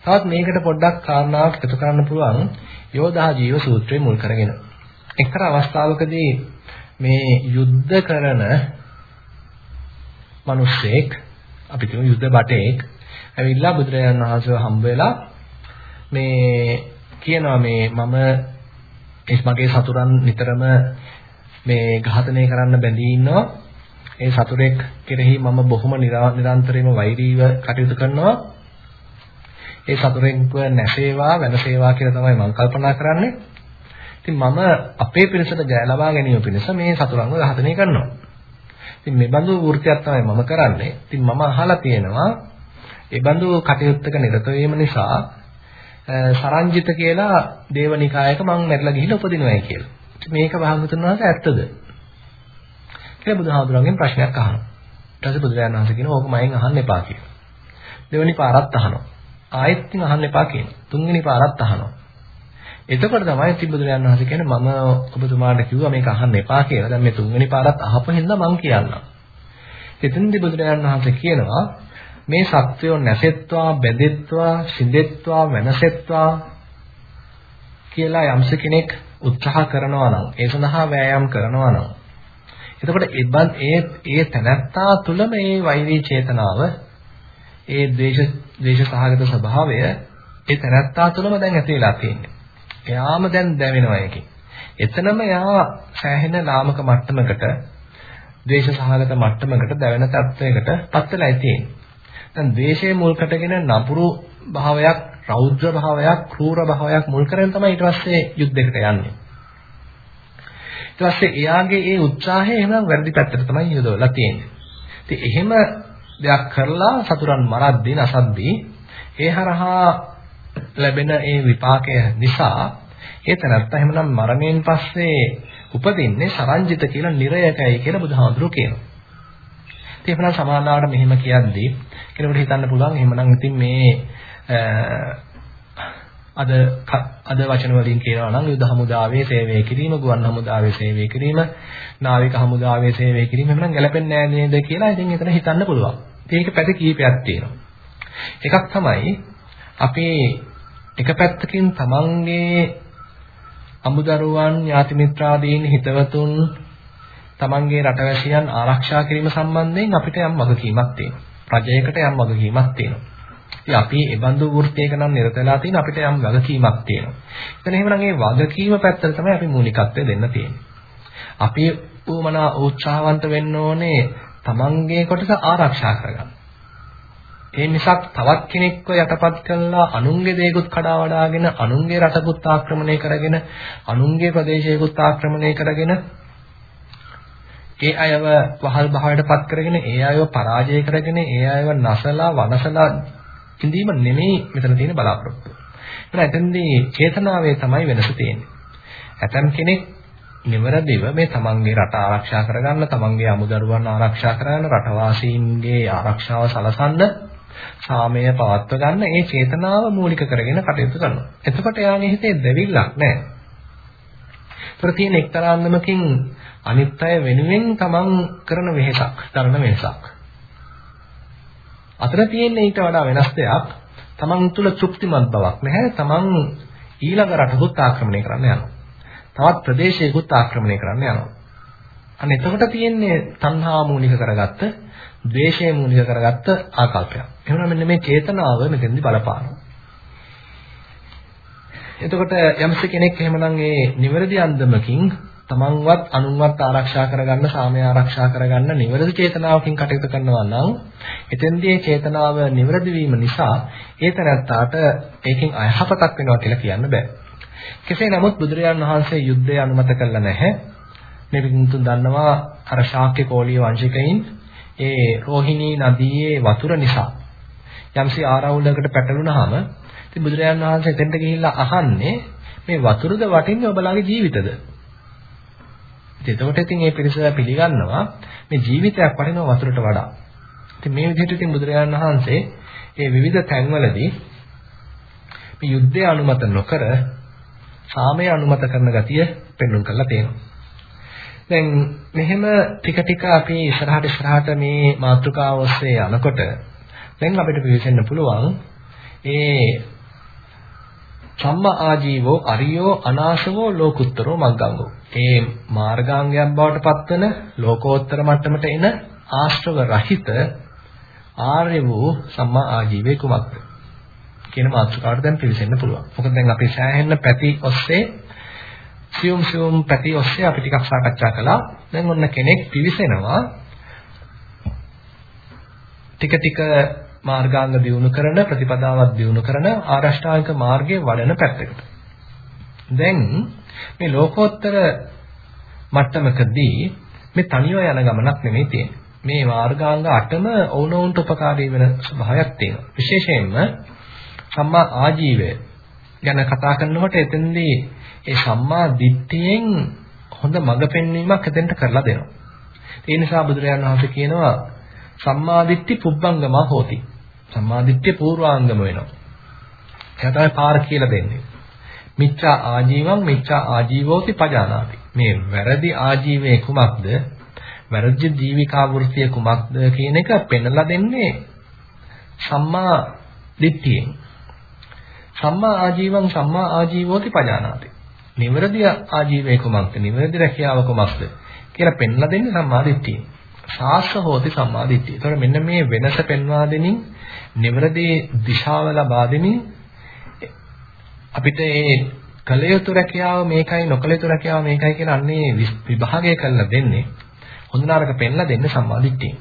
තවත් මේකට පොඩ්ඩක් කාරණාවක් එකතු කරන්න පුළුවන් යෝධා ජීව සූත්‍රය මුල් කරගෙන. එක්තරා අවස්ථාවකදී මේ යුද්ධ කරන මිනිස්සෙක් අපි කියමු යුද්ධ බටේක් ඇවිල්ලා බුදුරජාණන් වහන්සේව හම්බ වෙලා මේ කියනවා මේ මම මගේ සතුරන් නිතරම මේ ඝාතනය කරන්න බැඳී ඉන්නවා ඒ සතුරෙක් කෙරෙහි මම බොහොම නිරන්තරයෙන්ම වෛරීව කටයුතු කරනවා. ඒ සතුරෙන්ව නැසේවා වෙනසේවා කියලා තමයි මම කල්පනා කරන්නේ. ඉතින් මම අපේ පිරිසට ජය ලබා ගැනීම පිණිස මේ සතුරන්ව ඝාතනය කරනවා. ඉතින් මේ බඳු වෘත්තියක් තමයි මම කරන්නේ. ඉතින් මම අහලා තියෙනවා ඒ බඳු කටයුත්තක නිරත වීම නිසා සරංජිත කියලා දේවනිකායක මම මැරිලා ගිහිල්ලා උපදිනවායි කියලා. මේක භාගතුන් වහන්සේ ඇත්තද? කියලා බුදුහාමුදුරන්ගෙන් ප්‍රශ්නයක් අහනවා. ඊට පස්සේ බුදුරජාණන් වහන්සේ කියනවා ඕක මයෙන් අහන්න එපා කියලා. දෙවෙනි පාරත් අහනවා. ආයෙත් ඉතින් අහන්න එපා කියනවා. තුන්වෙනි පාරත් අහනවා. එතකොට තමයි ඉතින් බුදුරජාණන් වහන්සේ කියන්නේ මම ඔබතුමාට කිව්වා මේක අහන්න එපා කියලා. දැන් මේ තුන්වෙනි පාරත් අහපු හින්දා මම කියන්නම්. එතෙන්දී බුදුරජාණන් වහන්සේ කියනවා මේ සත්වයෝ නැසෙත්වා බැඳෙත්වා සිඳෙත්වා වෙනසෙත්වා කියලා යම්ස කෙනෙක් උත්සාහ කරනවා නම් ඒ සඳහා වෑයම් කරනවා නම් එතකොට ඉබ්බන් ඒ ඒ තනත්තා තුළ මේ වෛරී චේතනාව ඒ ද්වේෂ ද්වේෂ සහගත ස්වභාවය ඒ තනත්තා තුළම දැන් ඇති වෙලා තියෙන්නේ. එයාම දැන් දැවෙනවා එකකින්. එතනම එයා සෑහෙන නාමක මට්ටමකට ද්වේෂ සහගත මට්ටමකට දැවෙන තත්වයකට පත් වෙලා තියෙන්නේ. දැන් ද්වේෂයේ මුල් කොටගෙන නපුරු භාවයක්, රෞද්‍ර භාවයක්, ක්‍රූර භාවයක් මුල් කරගෙන තමයි ඊට පස්සේ යුද්ධයකට යන්නේ. ඊට පස්සේ එයාගේ ඒ උත්සාහය එහෙනම් වැරදි පැත්තට තමයි යොදවලා තියෙන්නේ. ඉතින් එහෙම දෙයක් කරලා සතුරන් මරද්දී නැසද්දී ඒ හරහා ලැබෙන ඒ විපාකය නිසා ඒ තැනත්තා එහෙමනම් මරණයෙන් පස්සේ උපදින්නේ සරංජිත කියලා නිරයකයි කියලා බුදුහාමුදුරුවෝ කියනවා. ඉතින් එහෙනම් සමානාවට මෙහෙම කියද්දී කෙනෙකුට හිතන්න පුළුවන් එහෙමනම් ඉතින් මේ අද අද වචන වලින් කියනවා නම් යුද හමුදාවේ සේවය කිරීම, ගුවන් හමුදාවේ සේවය කිරීම, නාවික හමුදාවේ සේවය කිරීම එහෙනම් ගැලපෙන්නේ නැහැ නේද කියලා ඉතින් එතන හිතන්න පුළුවන්. ඒක පැති කීපයක් තියෙනවා. එකක් තමයි අපි එක පැත්තකින් තමන්ගේ අමුදරුවන් ඥාති මිත්‍රාදීන් හිතවතුන් තමන්ගේ රටවැසියන් ආරක්ෂා කිරීම සම්බන්ධයෙන් අපිට යම් වගකීමක් තියෙනවා. රජයකට යම් වගකීමක් තියෙනවා. ඉතින් අපි ඒ බඳු වෘත්තියක නම් නිරත වෙලා තියෙන අපිට යම් වගකීමක් තියෙනවා. එතන එහෙමනම් ඒ වගකීම පැත්තට තමයි අපි මූලිකත්වය දෙන්න තියෙන්නේ. අපි උමනා උත්සාහවන්ත වෙන්න ඕනේ තමන්ගේ කොටස ආරක්ෂා කරගන්න. ඒ මිසක් තවත් කෙනෙක්ව යටපත් කළා අනුන්ගේ දේකුත් කඩා වඩාගෙන අනුන්ගේ රටකුත් ආක්‍රමණය කරගෙන අනුන්ගේ ප්‍රදේශයකුත් ආක්‍රමණය කරගෙන ඒ අයව වහල් භාවයට පත් කරගෙන ඒ අයව පරාජය කරගෙන ඒ අයව නැසලා වනසලා ඉඳීම නෙමෙයි මෙතන තියෙන බලාපොරොත්තුව. එහෙනම් එතෙන්දී චේතනාවේ තමයි වෙනස තියෙන්නේ. ඇතම් කෙනෙක් නිවරදිව මේ තමන්ගේ රට ආරක්ෂා කරගන්න, තමන්ගේ අමුදරුවන් ආරක්ෂා කරගන්න, රටවාසීන්ගේ ආරක්ෂාව සලසන්න, සාමය පවත්ව ගන්න ඒ චේතනාව මූලික කරගෙන කටයුතු කරනවා. එතකොට යාගේ හිතේ දෙවිල්ලක් නැහැ. ඒතර තියෙන එක්තරා අන්දමකින් අනිත් අය වෙනුවෙන් තමන් කරන වෙහසක්, කරන වෙහසක්. අතන තියෙන්නේ ඊට වඩා වෙනස් දෙයක්. තමන් තුළ තෘප්තිමත් බවක් නැහැ. තමන් ඊළඟ රටකුත් ආක්‍රමණය කරන්න යනවා. තවත් ප්‍රදේශයකුත් ආක්‍රමණය කරන්න යනවා. අන්න එතකොට තියෙන්නේ තණ්හා මූලික කරගත්ත, ද්වේෂය මූලික කරගත්ත ආකල්පයක්. එහෙනම් මෙන්න මේ චේතනාව මෙතෙන්දි බලපානවා. එතකොට යම්ස කෙනෙක් එහෙමනම් ඒ නිවැරදි අන්දමකින් තමන්වත් අනුන්වත් ආරක්ෂා කරගන්න සාමය ආරක්ෂා කරගන්න නිවැරදි චේතනාවකින් කටයුතු කරනවා නම් එතෙන්දී ඒ චේතනාව නිවැරදි වීම නිසා ඒ තැනත්තාට ඒකෙන් අයහපතක් වෙනවා කියලා කියන්න බෑ. කෙසේ නමුත් බුදුරජාණන් වහන්සේ යුද්ධය අනුමත කළා නැහැ. මේ පිටුතුන් දන්නවා අර ශාක්‍ය කෝලිය වංශිකයින් ඒ රෝහිණී නදියේ වතුර නිසා යම්සි ආරවුලකට පැටළුනහම ඉතින් බුදුරජාණන් වහන්සේ එතෙන්ට ගිහිල්ලා අහන්නේ මේ වතුරද වටින්නේ ඔබලාගේ ජීවිතද? ඉතින් එතකොට ඉතින් මේ පිරිස පිළිගන්නවා මේ ජීවිතයක් වටිනවා වතුරට වඩා. ඉතින් මේ විදිහට ඉතින් බුදුරජාණන් වහන්සේ මේ විවිධ තැන්වලදී මේ යුද්ධය අනුමත නොකර සාමය අනුමත කරන ගතිය පෙන්වන්න කරලා තියෙනවා. දැන් මෙහෙම ටික ටික අපි ඉස්සරහට ඉස්සරහට මේ මාතෘකාව ඔස්සේ යනකොට දැන් අපිට පිළිසෙන්න පුළුවන් ඒ සම්මා ආජීවෝ අරියෝ අනාශවෝ ලෝකුත්තරෝ මග්ගංගෝ. ඒ මාර්ගාංගයන් බවට පත්වන ලෝකෝත්තර මට්ටමට එන ආශ්‍රව රහිත ආර්ය වූ සම්මා ආජීවයේ කුමක්ද? කියන මාතෘකාවට දැන් පිළිසෙන්න පුළුවන්. මොකද දැන් අපි සෑහෙන පැති ඔස්සේ සියුම් සියුම් පැති ඔස්සේ අපි ටිකක් සාකච්ඡා කළා. දැන් ඔන්න කෙනෙක් පිළිසෙනවා ටික ටික මාර්ගාංග දියුණු කරන ප්‍රතිපදාවක් දියුණු කරන ආරෂ්ඨාංග මාර්ගයේ වඩන පැත්තකට. දැන් මේ ලෝකෝත්තර මට්ටමකදී මේ තනියම යන ගමනක් නෙමෙයි තියෙන්නේ. මේ මාර්ගාංග 8ම ඔවුනොවුන්ට උපකාරී වෙන ස්වභාවයක් තියෙනවා. විශේෂයෙන්ම සම්මා ආජීවය ගැන කතා කරනකොට එතෙන්දී ඒ සම්මා දිට්ඨියෙන් හොඳ මඟ පෙන්වීමක් එතෙන්ට කරලා දෙනවා. ඒ නිසා බුදුරජාණන් වහන්සේ කියනවා සම්මා දිට්ඨි පුබ්බංගම හෝති. සම්මා දිට්ඨිය පූර්වාංගම වෙනවා. එයා තමයි පාර කියලා දෙන්නේ. මිච්ඡා ආජීවං මිච්ඡා ආජීවෝති පජානාති. මේ වැරදි ආජීවයේ කුමක්ද? වැරදි ජීවිකා වෘත්තිය කුමක්ද කියන එක පෙන්වලා දෙන්නේ සම්මා දිට්ඨියෙන්. සම්මා ආජීවං සම්මා ආජීවෝති පජානාති. නිවැරදි ආජීවය කුමක්ද? නිවැරදි රැකියාව කුමක්ද? කියලා පෙන්ලා දෙන්නේ සම්මා දිට්ඨිය. සාස්ස හෝති සම්මා දිට්ඨිය. ඒතකොට මෙන්න මේ වෙනස පෙන්වා දෙමින් නිවැරදි දිශාව ලබා දෙමින් අපිට මේ කල යුතු රැකියාව මේකයි නොකල යුතු රැකියාව මේකයි කියලා අන්නේ විභාගය කරලා දෙන්නේ. හොඳ නරක පෙන්ලා දෙන්නේ සම්මා දිට්ඨිය.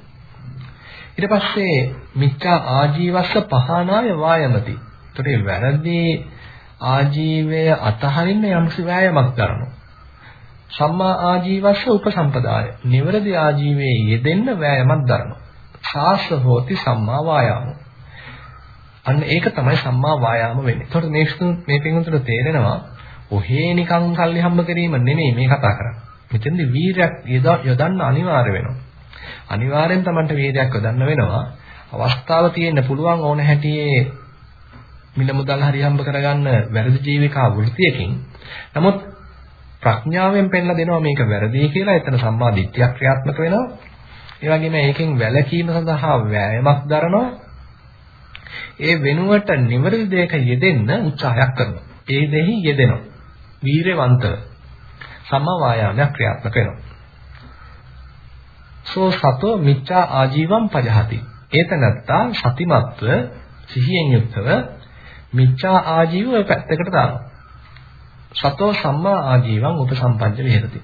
ඊට පස්සේ මිච්ඡා ආජීවස්ස පහනාය වායමති. ඒතකොට වැරදි ආජීවය අතහරින්න යම්සි වෑයමක් කරනවා. සම්මා ආජීවස්ස උපසම්පදාය. නිවැරදි ආජීවයේ යෙදෙන්න වෑයමක් දරනවා. සාස්ස හෝති සම්මා වායාම. අන්න ඒක තමයි සම්මා වායාම වෙන්නේ. ඒතකොට මේ මේ පින්වතුන්ට තේරෙනවා ඔහේ නිකන් කල්ලි හම්බ කිරීම නෙමෙයි මේ කතා කරන්නේ. මෙතෙන්දි වීරයක් යොදන්න අනිවාර්ය වෙනවා. අනිවාර්යෙන් Tamanට වීරයක් යොදන්න වෙනවා. අවස්ථාව තියෙන්න පුළුවන් ඕන හැටියේ මිල මුදල් හරි හම්බ කරගන්න වැරදි ජීවිකා වෘත්තියකින්. නමුත් ප්‍රඥාවෙන් පෙන්ලා දෙනවා මේක වැරදි කියලා. එතන සම්මා දිට්ඨියක් ක්‍රියාත්මක වෙනවා. ඒ වගේම ඒකෙන් වැළකීම සඳහා වෑයමක් දරනවා. ඒ වෙනුවට නිවැරදි දෙයක යෙදෙන්න උත්සාහයක් කරනවා. ඒ දෙහි යෙදෙනවා. වීරවන්තව සම්මා වායාමයක් ක්‍රියාත්මක වෙනවා. සෝ සතෝ මිච්ඡා ආජීවම් පජහති. ඒතනත්තා සතිමත්ව සිහියෙන් යුක්තව මිච්ඡා ආජීව පැත්තකට දානවා. සතෝ සම්මා ආජීවං උපසම්පජ්ජ විහෙරති.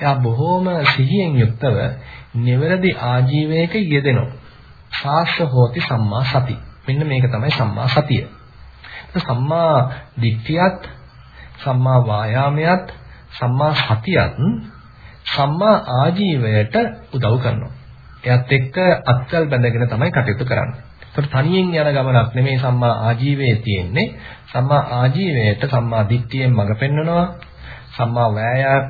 එයා බොහෝම සිහියෙන් යුක්තව නිවැරදි ආජීවයක යෙදෙනවා. සාස්ස හෝති සම්මා සති. මෙන්න මේක තමයි සම්මා සතිය. සම්මා දිට්ඨියත් සම්මා වායාමයත් සම්මා සතියත් සම්මා ආජීවයට උදව් කරනවා. එයත් එක්ක අත්සල් බැඳගෙන තමයි කටයුතු කරන්නේ. ඒකට තනියෙන් යන ගමනක් නෙමේ සම්මා ආජීවයේ තියෙන්නේ. සම්මා ආජීවයට සම්මා දිට්ඨියෙන් මඟ පෙන්වනවා. සම්මා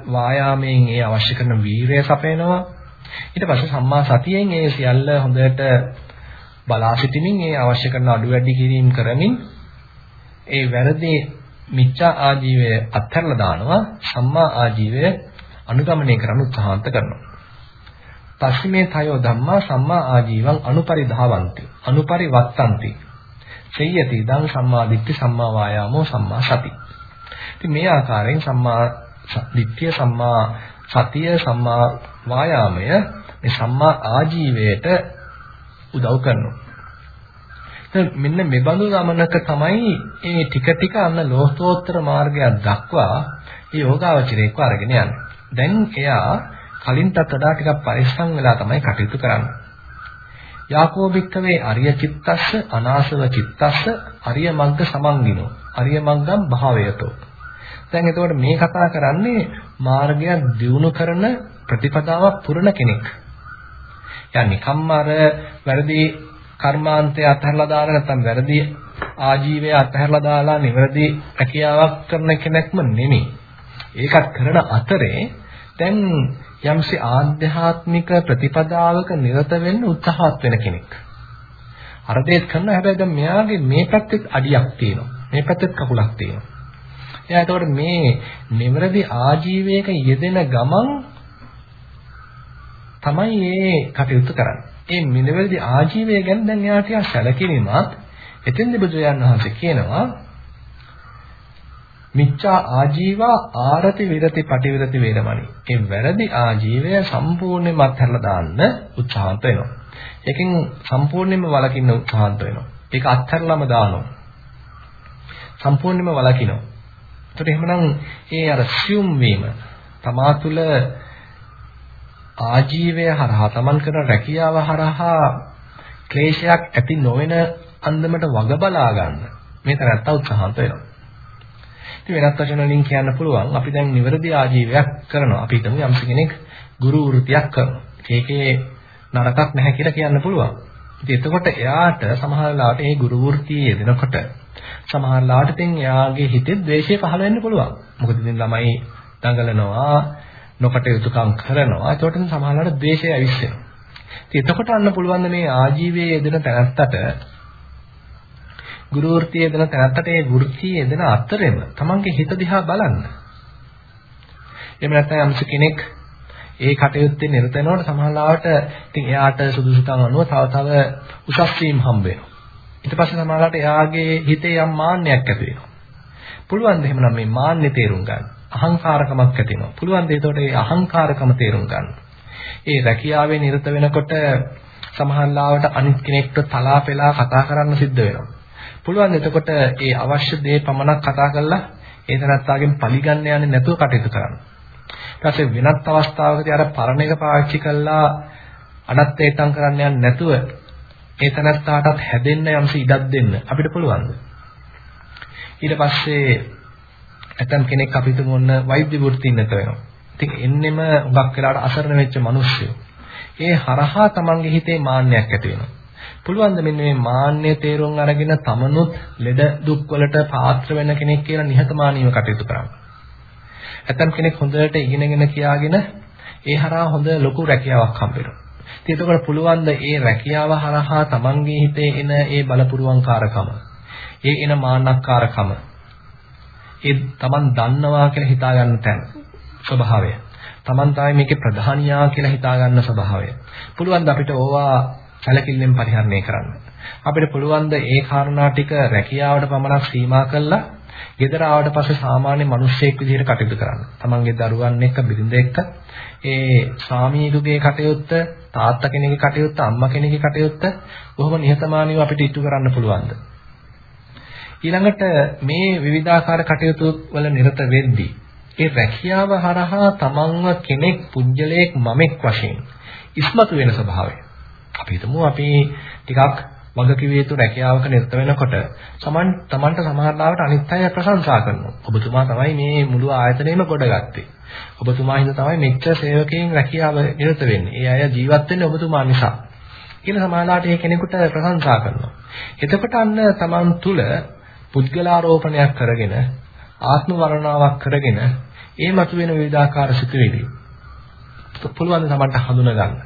වායාමයෙන් ඒ අවශ්‍ය කරන වීරය සපයනවා. ඊට පස්සේ සම්මා සතියෙන් ඒ සියල්ල හොඳට බලා සිටීමෙන් ඒ අවශ්‍ය කරන අඩු වැඩි කිරීම කරමින් ඒ වැරදි මිච්ඡා ආජීවය අත්හැරලා දානවා සම්මා ආජීවය අනුගමනය කරන්න උත්සාහන්ත කරනවා. පස්සිමේ තයෝ ධම්මා සම්මා ආජීවං අනුපරිධාවಂತಿ අනුපරිවත්තಂತಿ සෙය්‍යති දං සම්මා දිට්ඨි සම්මා වායාමෝ සම්මා සති. ඉතින් මේ ආකාරයෙන් සම්මා දිට්ඨිය සම්මා සතිය සම්මා වායාමය මේ සම්මා ආජීවයට උදව් කරනවා. මෙන්න මේ බඳු ගමනක තමයි මේ ටික ටික අන්න ලෝකෝත්තර මාර්ගයක් දක්වා මේ යෝගාවචරයේක අරගෙන යන්නේ. දැන් එයා කලින්ටත් වඩා ටිකක් පරිස්සම් වෙලා තමයි කටයුතු කරන්නේ. යාකෝ භික්කවේ අරිය චිත්තස්ස අනාසව චිත්තස්ස අරිය මග්ග සමන්ගිනෝ අරිය මග්ගම් භාවයතෝ දැන් එතකොට මේ කතා කරන්නේ මාර්ගය දියුණු කරන ප්‍රතිපදාවක් පුරන කෙනෙක්. යා නිකම්ම අර වැරදි කර්මාන්තය අත්හැරලා දාලා නැත්නම් වැරදි ආජීවය අත්හැරලා දාලා නිවැරදි රැකියාවක් කරන කෙනෙක්ම නෙමෙයි. ඒකත් කරන අතරේ දැන් යම්සි ආධ්‍යාත්මික ප්‍රතිපදාවක නිරත වෙන්න උත්සාහත් වෙන කෙනෙක්. අර දෙයක් කරනවා හැබැයි දැන් මෙයාගේ මේ පැත්තෙත් අඩියක් තියෙනවා. මේ පැත්තෙත් කකුලක් තියෙනවා. එයා එතකොට මේ නිවැරදි ආජීවයක යෙදෙන ගමන් තමයි මේ කටයුතු කරන්නේ. ඒ නිවැරදි ආජීවය ගැන දැන් එයා ටිකක් සැලකිලිමත් එතෙන්ද බුදුරජාන් වහන්සේ කියනවා මිච්ඡා ආජීවා ආරති විරති පටිවිරති වේරමණි. ඒ වැරදි ආජීවය සම්පූර්ණයෙන්ම අත්හැරලා දාන්න උත්සාහන්ත වෙනවා. ඒකෙන් සම්පූර්ණයෙන්ම වළකින්න උත්සාහන්ත වෙනවා. ඒක අත්හැරලාම දානවා. සම්පූර්ණයෙන්ම වළකිනවා. ඒකට එහෙමනම් ඒ අර සියුම් වීම තමා තුළ ආජීවය හරහා තමන් කරන රැකියාව හරහා ක්ලේශයක් ඇති නොවන අන්දමට වග බලා ගන්න මේ තරත්ත උත්සාහන්ත වෙනවා. ඉතින් වෙනත් වචන වලින් කියන්න පුළුවන් අපි දැන් නිවැරදි ආජීවයක් කරනවා. අපි හිතමු යම් කෙනෙක් ගුරු වෘත්තියක් කරනවා. ඒකේ නරකක් නැහැ කියලා කියන්න පුළුවන්. ඉතින් එතකොට එයාට සමහර ලාට ඒ ගුරු වෘත්තියේ යෙදෙනකොට සමහර ලාට ඉතින් එයාගේ හිතේ ද්වේෂය පහළ වෙන්න පුළුවන්. මොකද ඉතින් ළමයි දඟලනවා, නොකටයුතුකම් කරනවා. ඒකට සමහර ලාට ද්වේෂය ඇවිස්සෙනවා. ඉතින් එතකොට අන්න පුළුවන් මේ ආජීවයේ යෙදෙන තැනත්තට ගුරු වෘත්තියේ යෙදෙන තැනත්තට ඒ වෘත්තියේ යෙදෙන අතරෙම තමන්ගේ හිත දිහා බලන්න. එහෙම නැත්නම් යම්ස කෙනෙක් ඒ කටයුත්තේ නිරත වෙනකොට සමහරවිට ඉතින් එයාට සුදුසුකම් අනුව තව තව උසස් වීම හම්බ වෙනවා. ඊට පස්සේ සමහරවිට එයාගේ හිතේ යම් මාන්නයක් ඇති වෙනවා. පුළුවන් ද එහෙමනම් මේ මාන්නේ තේරුම් ගන්න. අහංකාරකමක් ඇති වෙනවා. පුළුවන් ද ඒතකොට ඒ අහංකාරකම තේරුම් ගන්න. ඒ රැකියාවේ නිරත වෙනකොට සමහරවිට අනිත් කෙනෙක්ට තලා පෙලා කතා කරන්න සිද්ධ වෙනවා. පුළුවන් එතකොට ඒ අවශ්‍ය දේ පමණක් කතා කරලා ඒ තනත්තාගෙන් පරිගන්න යන්නේ නැතුව කටයුතු කරන්න. ඊට පස්සේ වෙනත් අවස්ථාවකදී අර පරණ එක පාවිච්චි කළා අනත් ඒතම් කරන්න යන්නේ නැතුව ඒ තනත්තාටත් හැදෙන්න යම්සි ඉඩක් දෙන්න අපිට පුළුවන්ද? ඊට පස්සේ ඇතම් කෙනෙක් අපිට මොන වෛද්‍ය වෘත්තිය නැත වෙනවා. ඉතින් එන්නෙම හුඟක් වෙලාවට අසරණ වෙච්ච මිනිස්සු. ඒ හරහා තමන්ගේ හිතේ මාන්නයක් ඇති වෙනවා. පුළුවන් ද මෙන්න මේ මාන්නය තේරුම් අරගෙන තමනුත් ලෙඩ දුක් වලට පාත්‍ර වෙන කෙනෙක් කියලා නිහතමානීව කටයුතු කරන්න. ඇතම් කෙනෙක් හොඳට ඉගෙනගෙන කියාගෙන ඒ හරහා හොඳ ලොකු රැකියාවක් හම්බ වෙනවා. ඉතින් එතකොට පුළුවන් ද ඒ රැකියාව හරහා තමන්ගේ හිතේ එන ඒ බලපුරුවන්කාරකම, ඒ එන මාන්නක්කාරකම, ඒ තමන් දන්නවා කියලා හිතා ගන්න තැන ස්වභාවය. තමන් තමයි මේකේ ප්‍රධානියා කියලා හිතා ගන්න ස්වභාවය. පුළුවන් ද අපිට ඕවා සැලකිල්ලෙන් පරිහරණය කරන්න. අපිට පුළුවන් ද ඒ කාරණා ටික රැකියාවට පමණක් සීමා කළා ගෙදර ආවට පස්සේ සාමාන්‍ය මිනිස්සෙක් විදිහට කටයුතු කරන්න. තමන්ගේ දරුවන් එක්ක බිරිඳ එක්ක ඒ ස්වාමීදුගේ කටයුත්ත, තාත්තා කෙනෙක්ගේ කටයුත්ත, අම්මා කෙනෙක්ගේ කටයුත්ත බොහොම නිහතමානීව අපිට ඉටු කරන්න පුළුවන්ද? ඊළඟට මේ විවිධාකාර කටයුතු වල නිරත වෙද්දී ඒ රැකියාව හරහා තමන්ව කෙනෙක් පුජ්‍යලයක් මමෙක් වශයෙන් ඉස්මතු වෙන ස්වභාවය. අපි හිතමු අපි ටිකක් වගකිව යුතු රැකියාවක නිරත වෙනකොට සමන් තමන්ට සමහරවිට අනිත් අය ප්‍රශංසා කරනවා. ඔබතුමා තමයි මේ මුළු ආයතනයම ගොඩගත්තේ. ඔබතුමා හින්දා තමයි මෙච්චර සේවකයන් රැකියාව නිරත වෙන්නේ. ඒ අය ජීවත් වෙන්නේ ඔබතුමා නිසා. කියලා සමහරවිට ඒ කෙනෙකුට ප්‍රශංසා කරනවා. එතකොට අන්න තමන් තුල පුද්ගලාරෝපණයක් කරගෙන ආත්ම වර්ණාවක් කරගෙන ඒ මතුවෙන විවිධාකාර සිතුවිලි පුළුවන් තමන්ට හඳුනා ගන්න.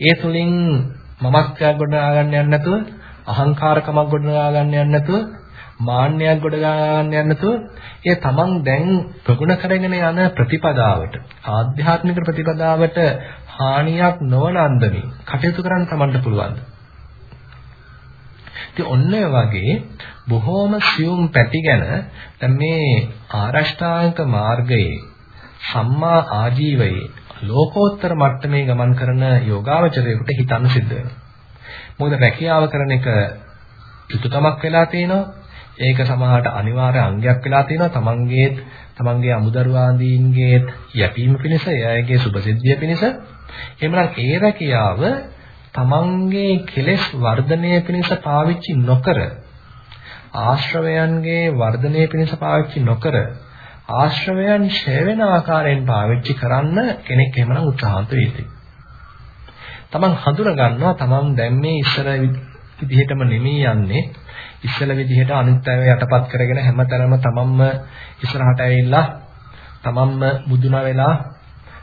ඒ තුලින් මමත්වයක් ගොඩනගා ගන්න යන්නේ නැතුව අහංකාරකමක් ගොඩනගා ගන්න යන්නේ නැතුව මාන්නයක් ගොඩනගා ගන්න යන්නේ නැතුව ඒ තමන් දැන් ප්‍රගුණ කරගෙන යන ප්‍රතිපදාවට ආධ්‍යාත්මික ප්‍රතිපදාවට හානියක් නොවන අන්දමින් කටයුතු කරන්න තමන්ට පුළුවන්. ඉතින් ඔන්න වගේ බොහෝම සියුම් පැති ගැන දැන් මේ ආරෂ්ඨාංග මාර්ගයේ සම්මා ආජීවයේ ලෝකෝත්තර මට්ටමේ ගමන් කරන යෝගාවචරයෙකුට හිතන්න සිද්ධ වෙනවා. මොකද රැකියාව කරන එක යුතුයකමක් වෙලා තියෙනවා. ඒක සමහරට අනිවාර්ය අංගයක් වෙලා තියෙනවා. තමන්ගේ තමන්ගේ අමුදරුවාදීන්ගේ යැපීම පිණිස, එයාගේ සුභසිද්ධිය පිණිස. එහෙමනම් ඒ රැකියාව තමන්ගේ කෙලෙස් වර්ධනය පිණිස පාවිච්චි නොකර ආශ්‍රවයන්ගේ වර්ධනය පිණිස පාවිච්චි නොකර ආශ්‍රවයන් ඡය වෙන ආකාරයෙන් පාවිච්චි කරන්න කෙනෙක් එහෙමනම් උත්සාහන්ත වේදී. තමන් හඳුන ගන්නවා තමන් දැන් මේ ඉස්සර විදිහටම නෙමෙයි යන්නේ ඉස්සල විදිහට අනිත් අය යටපත් කරගෙන හැමතැනම තමන්ම ඉස්සරහට ඇවිල්ලා තමන්ම මුදුන වෙලා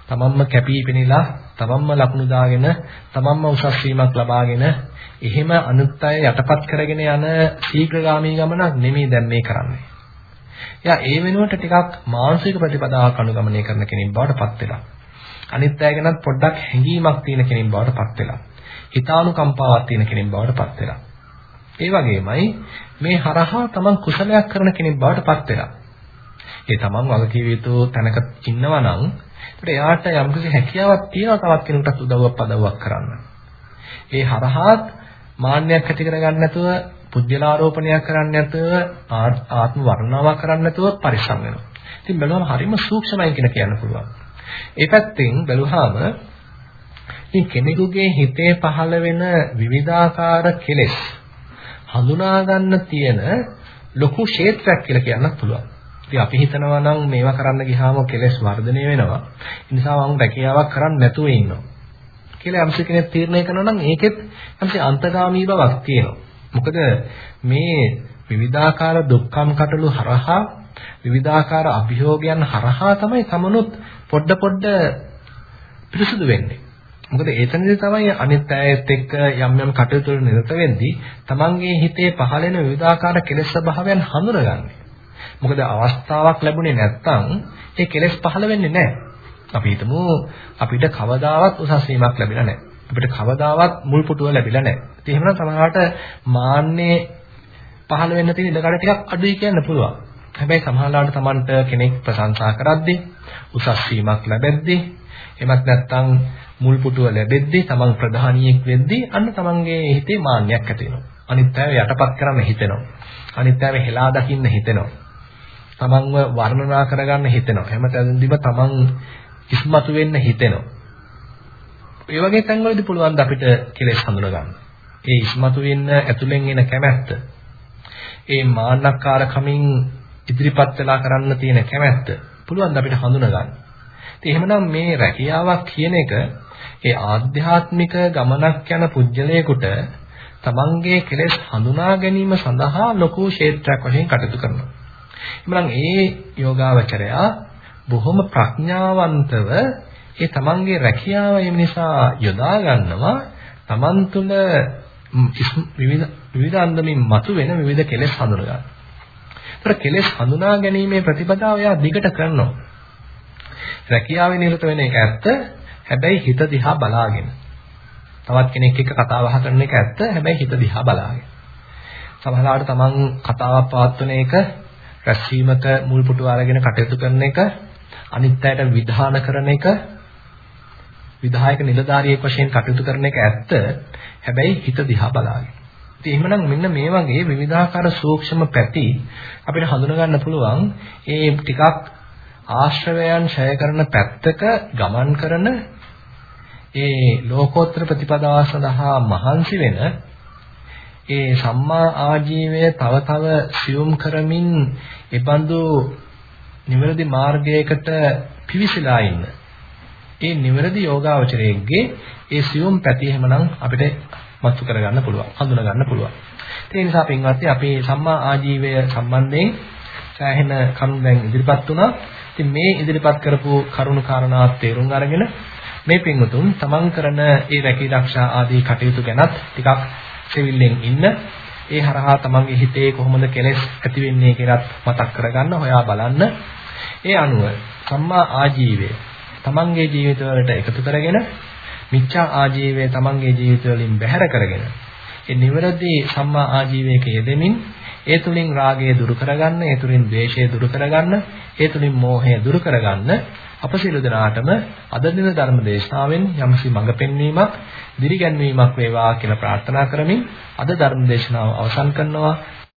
තමන්ම කැපී පෙනිලා තමන්ම ලකුණු දාගෙන තමන්ම උසස් වීමක් ලබාගෙන එහෙම අනිත් අය යටපත් කරගෙන යන ශීඝ්‍රගාමී ගමනක් නෙමෙයි දැන් මේ කරන්නේ. එයා ඒ වෙනුවට ටිකක් මානසික ප්‍රතිපදාවක් අනුගමනය කරන කෙනෙක් බවට පත් වෙලා. අනිත් අය ගැනත් පොඩ්ඩක් හැඟීමක් තියෙන කෙනෙක් බවට පත් වෙලා. හිතානුකම්පාවක් තියෙන කෙනෙක් බවට පත් වෙලා. ඒ වගේමයි මේ හරහා තමන් කුසලයක් කරන කෙනෙක් බවට පත් වෙලා. ඒ තමන් වගකීම් යුතු තැනක ඉන්නවා නම් ඒකට එයාට යම්කිසි හැකියාවක් තියෙනවා තවත් කෙනෙකුට උදව්වක් පදව්වක් කරන්න. ඒ හරහාත් මාන්නයක් ඇති කරගන්න නැතුව පුජ්‍යලාරෝපණයක් කරන්නේ නැතුව ආත්ම වර්ණාවක් කරන්නේ නැතුව පරිස්සම් වෙනවා. ඉතින් බැලුවම හරිම සූක්ෂමයි කියලා කියන්න පුළුවන්. ඒ පැත්තෙන් බැලුවාම ඉතින් කෙනෙකුගේ හිතේ පහළ වෙන විවිධාකාර කෙලෙස් හඳුනා ගන්න තියෙන ලොකු ක්ෂේත්‍රයක් කියලා කියන්නත් පුළුවන්. ඉතින් අපි හිතනවා නම් මේවා කරන්න ගියාම කෙලෙස් වර්ධනය වෙනවා. ඒ නිසා මම රැකියාවක් කරන්න නැතුව ඉන්නවා. කියලා යම්ස කෙනෙක් තීරණය කරනවා නම් ඒකෙත් යම්ස අන්තගාමී බවක් තියෙනවා. මොකද මේ විවිධාකාර දුක්ඛම් කටළු හරහා විවිධාකාර අභියෝගයන් හරහා තමයි තමනුත් පොඩ පොඩ පිරිසුදු වෙන්නේ. මොකද ඒතනදී තමයි අනිත් අයත් එක්ක යම් යම් කටයුතු වල නිරත වෙද්දී තමන්ගේ හිතේ පහළ වෙන විවිධාකාර කෙලෙස් ස්වභාවයන් හඳුනගන්නේ. මොකද අවස්ථාවක් ලැබුණේ නැත්නම් ඒ කෙලෙස් පහළ වෙන්නේ නැහැ. අපි හිතමු අපිට කවදාවත් උසස් වීමක් ලැබිලා නැහැ. අපිට කවදාවත් මුල් පුටුව ලැබිලා නැහැ. ඉතින් එහෙමනම් සමහරවිට මාන්නේ පහළ වෙන්න තියෙන ඉඩකඩ ටිකක් අඩුයි කියන්න පුළුවන්. හැබැයි සමහරවිට Tamanට කෙනෙක් ප්‍රශංසා කරද්දී උසස් වීමක් ලැබෙද්දී එමත් නැත්නම් මුල් පුටුව ලැබෙද්දී තමන් ප්‍රධානියෙක් වෙද්දී අන්න තමන්ගේ හිතේ මාන්නයක් ඇති වෙනවා. අනිත් අය යටපත් කරන්න හිතෙනවා. අනිත් අයව හෙලා දකින්න හිතෙනවා. තමන්ව වර්ණනා කරගන්න හිතෙනවා. හැමතැනදීම තමන් ඉස්මතු වෙන්න හිතෙනවා. ඒ වගේ තැන්වලදී පුළුවන් අපිට කෙලෙස් හඳුනා ගන්න. ඒ ඉස්මතු වෙන්න ඇතුලෙන් එන කැමැත්ත. ඒ මාන්නකාරකමින් ඉදිරිපත් වෙලා කරන්න තියෙන කැමැත්ත පුළුවන් අපිට හඳුනා ගන්න. ඉතින් එහෙමනම් මේ රැකියාවක් කියන එක ඒ ආධ්‍යාත්මික ගමනක් යන පුජ්‍යලයකට තමන්ගේ කෙලෙස් හඳුනා ගැනීම සඳහා ලොකු ක්ෂේත්‍රයක් වශයෙන් කටයුතු කරනවා. එමනම් ඒ යෝගාවචරයා බොහොම ප්‍රඥාවන්තව ඒ තමන්ගේ රැකියාව එම නිසා යොදා ගන්නවා තමන් තුළ විවිධ විවිධ අන්දමින් මතුවෙන විවිධ කෙලෙස් හඳුනා ගන්න. ඒතර කෙලෙස් හඳුනා ගැනීමේ ප්‍රතිපදාව එයා දිගට කරනවා. රැකියාවේ නිරත වෙන එක ඇත්ත. හැබැයි හිත දිහා බලාගෙන. තවත් කෙනෙක් එක්ක කතා බහ කරන එක ඇත්ත. හැබැයි හිත දිහා බලාගෙන. සමහරවිට තමන් කතාවක් පවත්වන එක රැස්වීමක මුල් පුටු අරගෙන කටයුතු කරන එක අනිත් අයට විධාන කරන එක විධායක නිලධාරියෙක් වශයෙන් කටයුතු කරන එක ඇත්ත. හැබැයි හිත දිහා බලාගෙන. ඉතින් එහෙමනම් මෙන්න මේ වගේ විවිධාකාර සූක්ෂම පැති අපිට හඳුනා ගන්න පුළුවන්. ඒ ටිකක් ආශ්‍රවයන් ඡය කරන පැත්තක ගමන් කරන ඒ ලෝකෝත්තර ප්‍රතිපදාව සඳහා මහන්සි වෙන ඒ සම්මා ආජීවය තව තව සියුම් කරමින් ඒබඳු නිවැරදි මාර්ගයකට පිවිසලා ඉන්න. ඒ නිවැරදි යෝගාවචරයේගේ ඒ සියුම් පැති එහෙමනම් අපිට මතු කරගන්න පුළුවන්, හඳුනා ගන්න පුළුවන්. ඒ නිසා පින්වත්නි අපි සම්මා ආජීවය සම්බන්ධයෙන් සෑහෙන කරුණු දැන් ඉදිරිපත් වුණා. ඉතින් මේ ඉදිරිපත් කරපු කරුණු කාරණා තේරුම් අරගෙන මේ පින්වතුන් තමන් කරන ඒ රැකී ආරක්ෂා ආදී කටයුතු ගැනත් ටිකක් සෙවිල්ලෙන් ඉන්න ඒ හරහා තමන්ගේ හිතේ කොහොමද කෙලෙස් ඇති වෙන්නේ කියලාත් මතක් කරගන්න හොයා බලන්න ඒ අනුව සම්මා ආජීවය තමන්ගේ ජීවිතවලට එකතු කරගෙන මිච්ඡා ආජීවය තමන්ගේ ජීවිත වලින් බැහැර කරගෙන ඒ නිවැරදි සම්මා ආජීවයක යෙදෙමින් ඒ තුලින් රාගය දුරු කරගන්න, ඒ තුලින් ද්වේෂය දුරු කරගන්න, ඒ තුලින් මෝහය දුරු කරගන්න අප සියලු දෙනාටම අද දින ධර්ම දේශනාවෙන් යම්සි මඟ පෙන්වීමක්, දිරිගැන්වීමක් වේවා කියලා ප්‍රාර්ථනා කරමින් අද ධර්ම දේශනාව අවසන් කරනවා.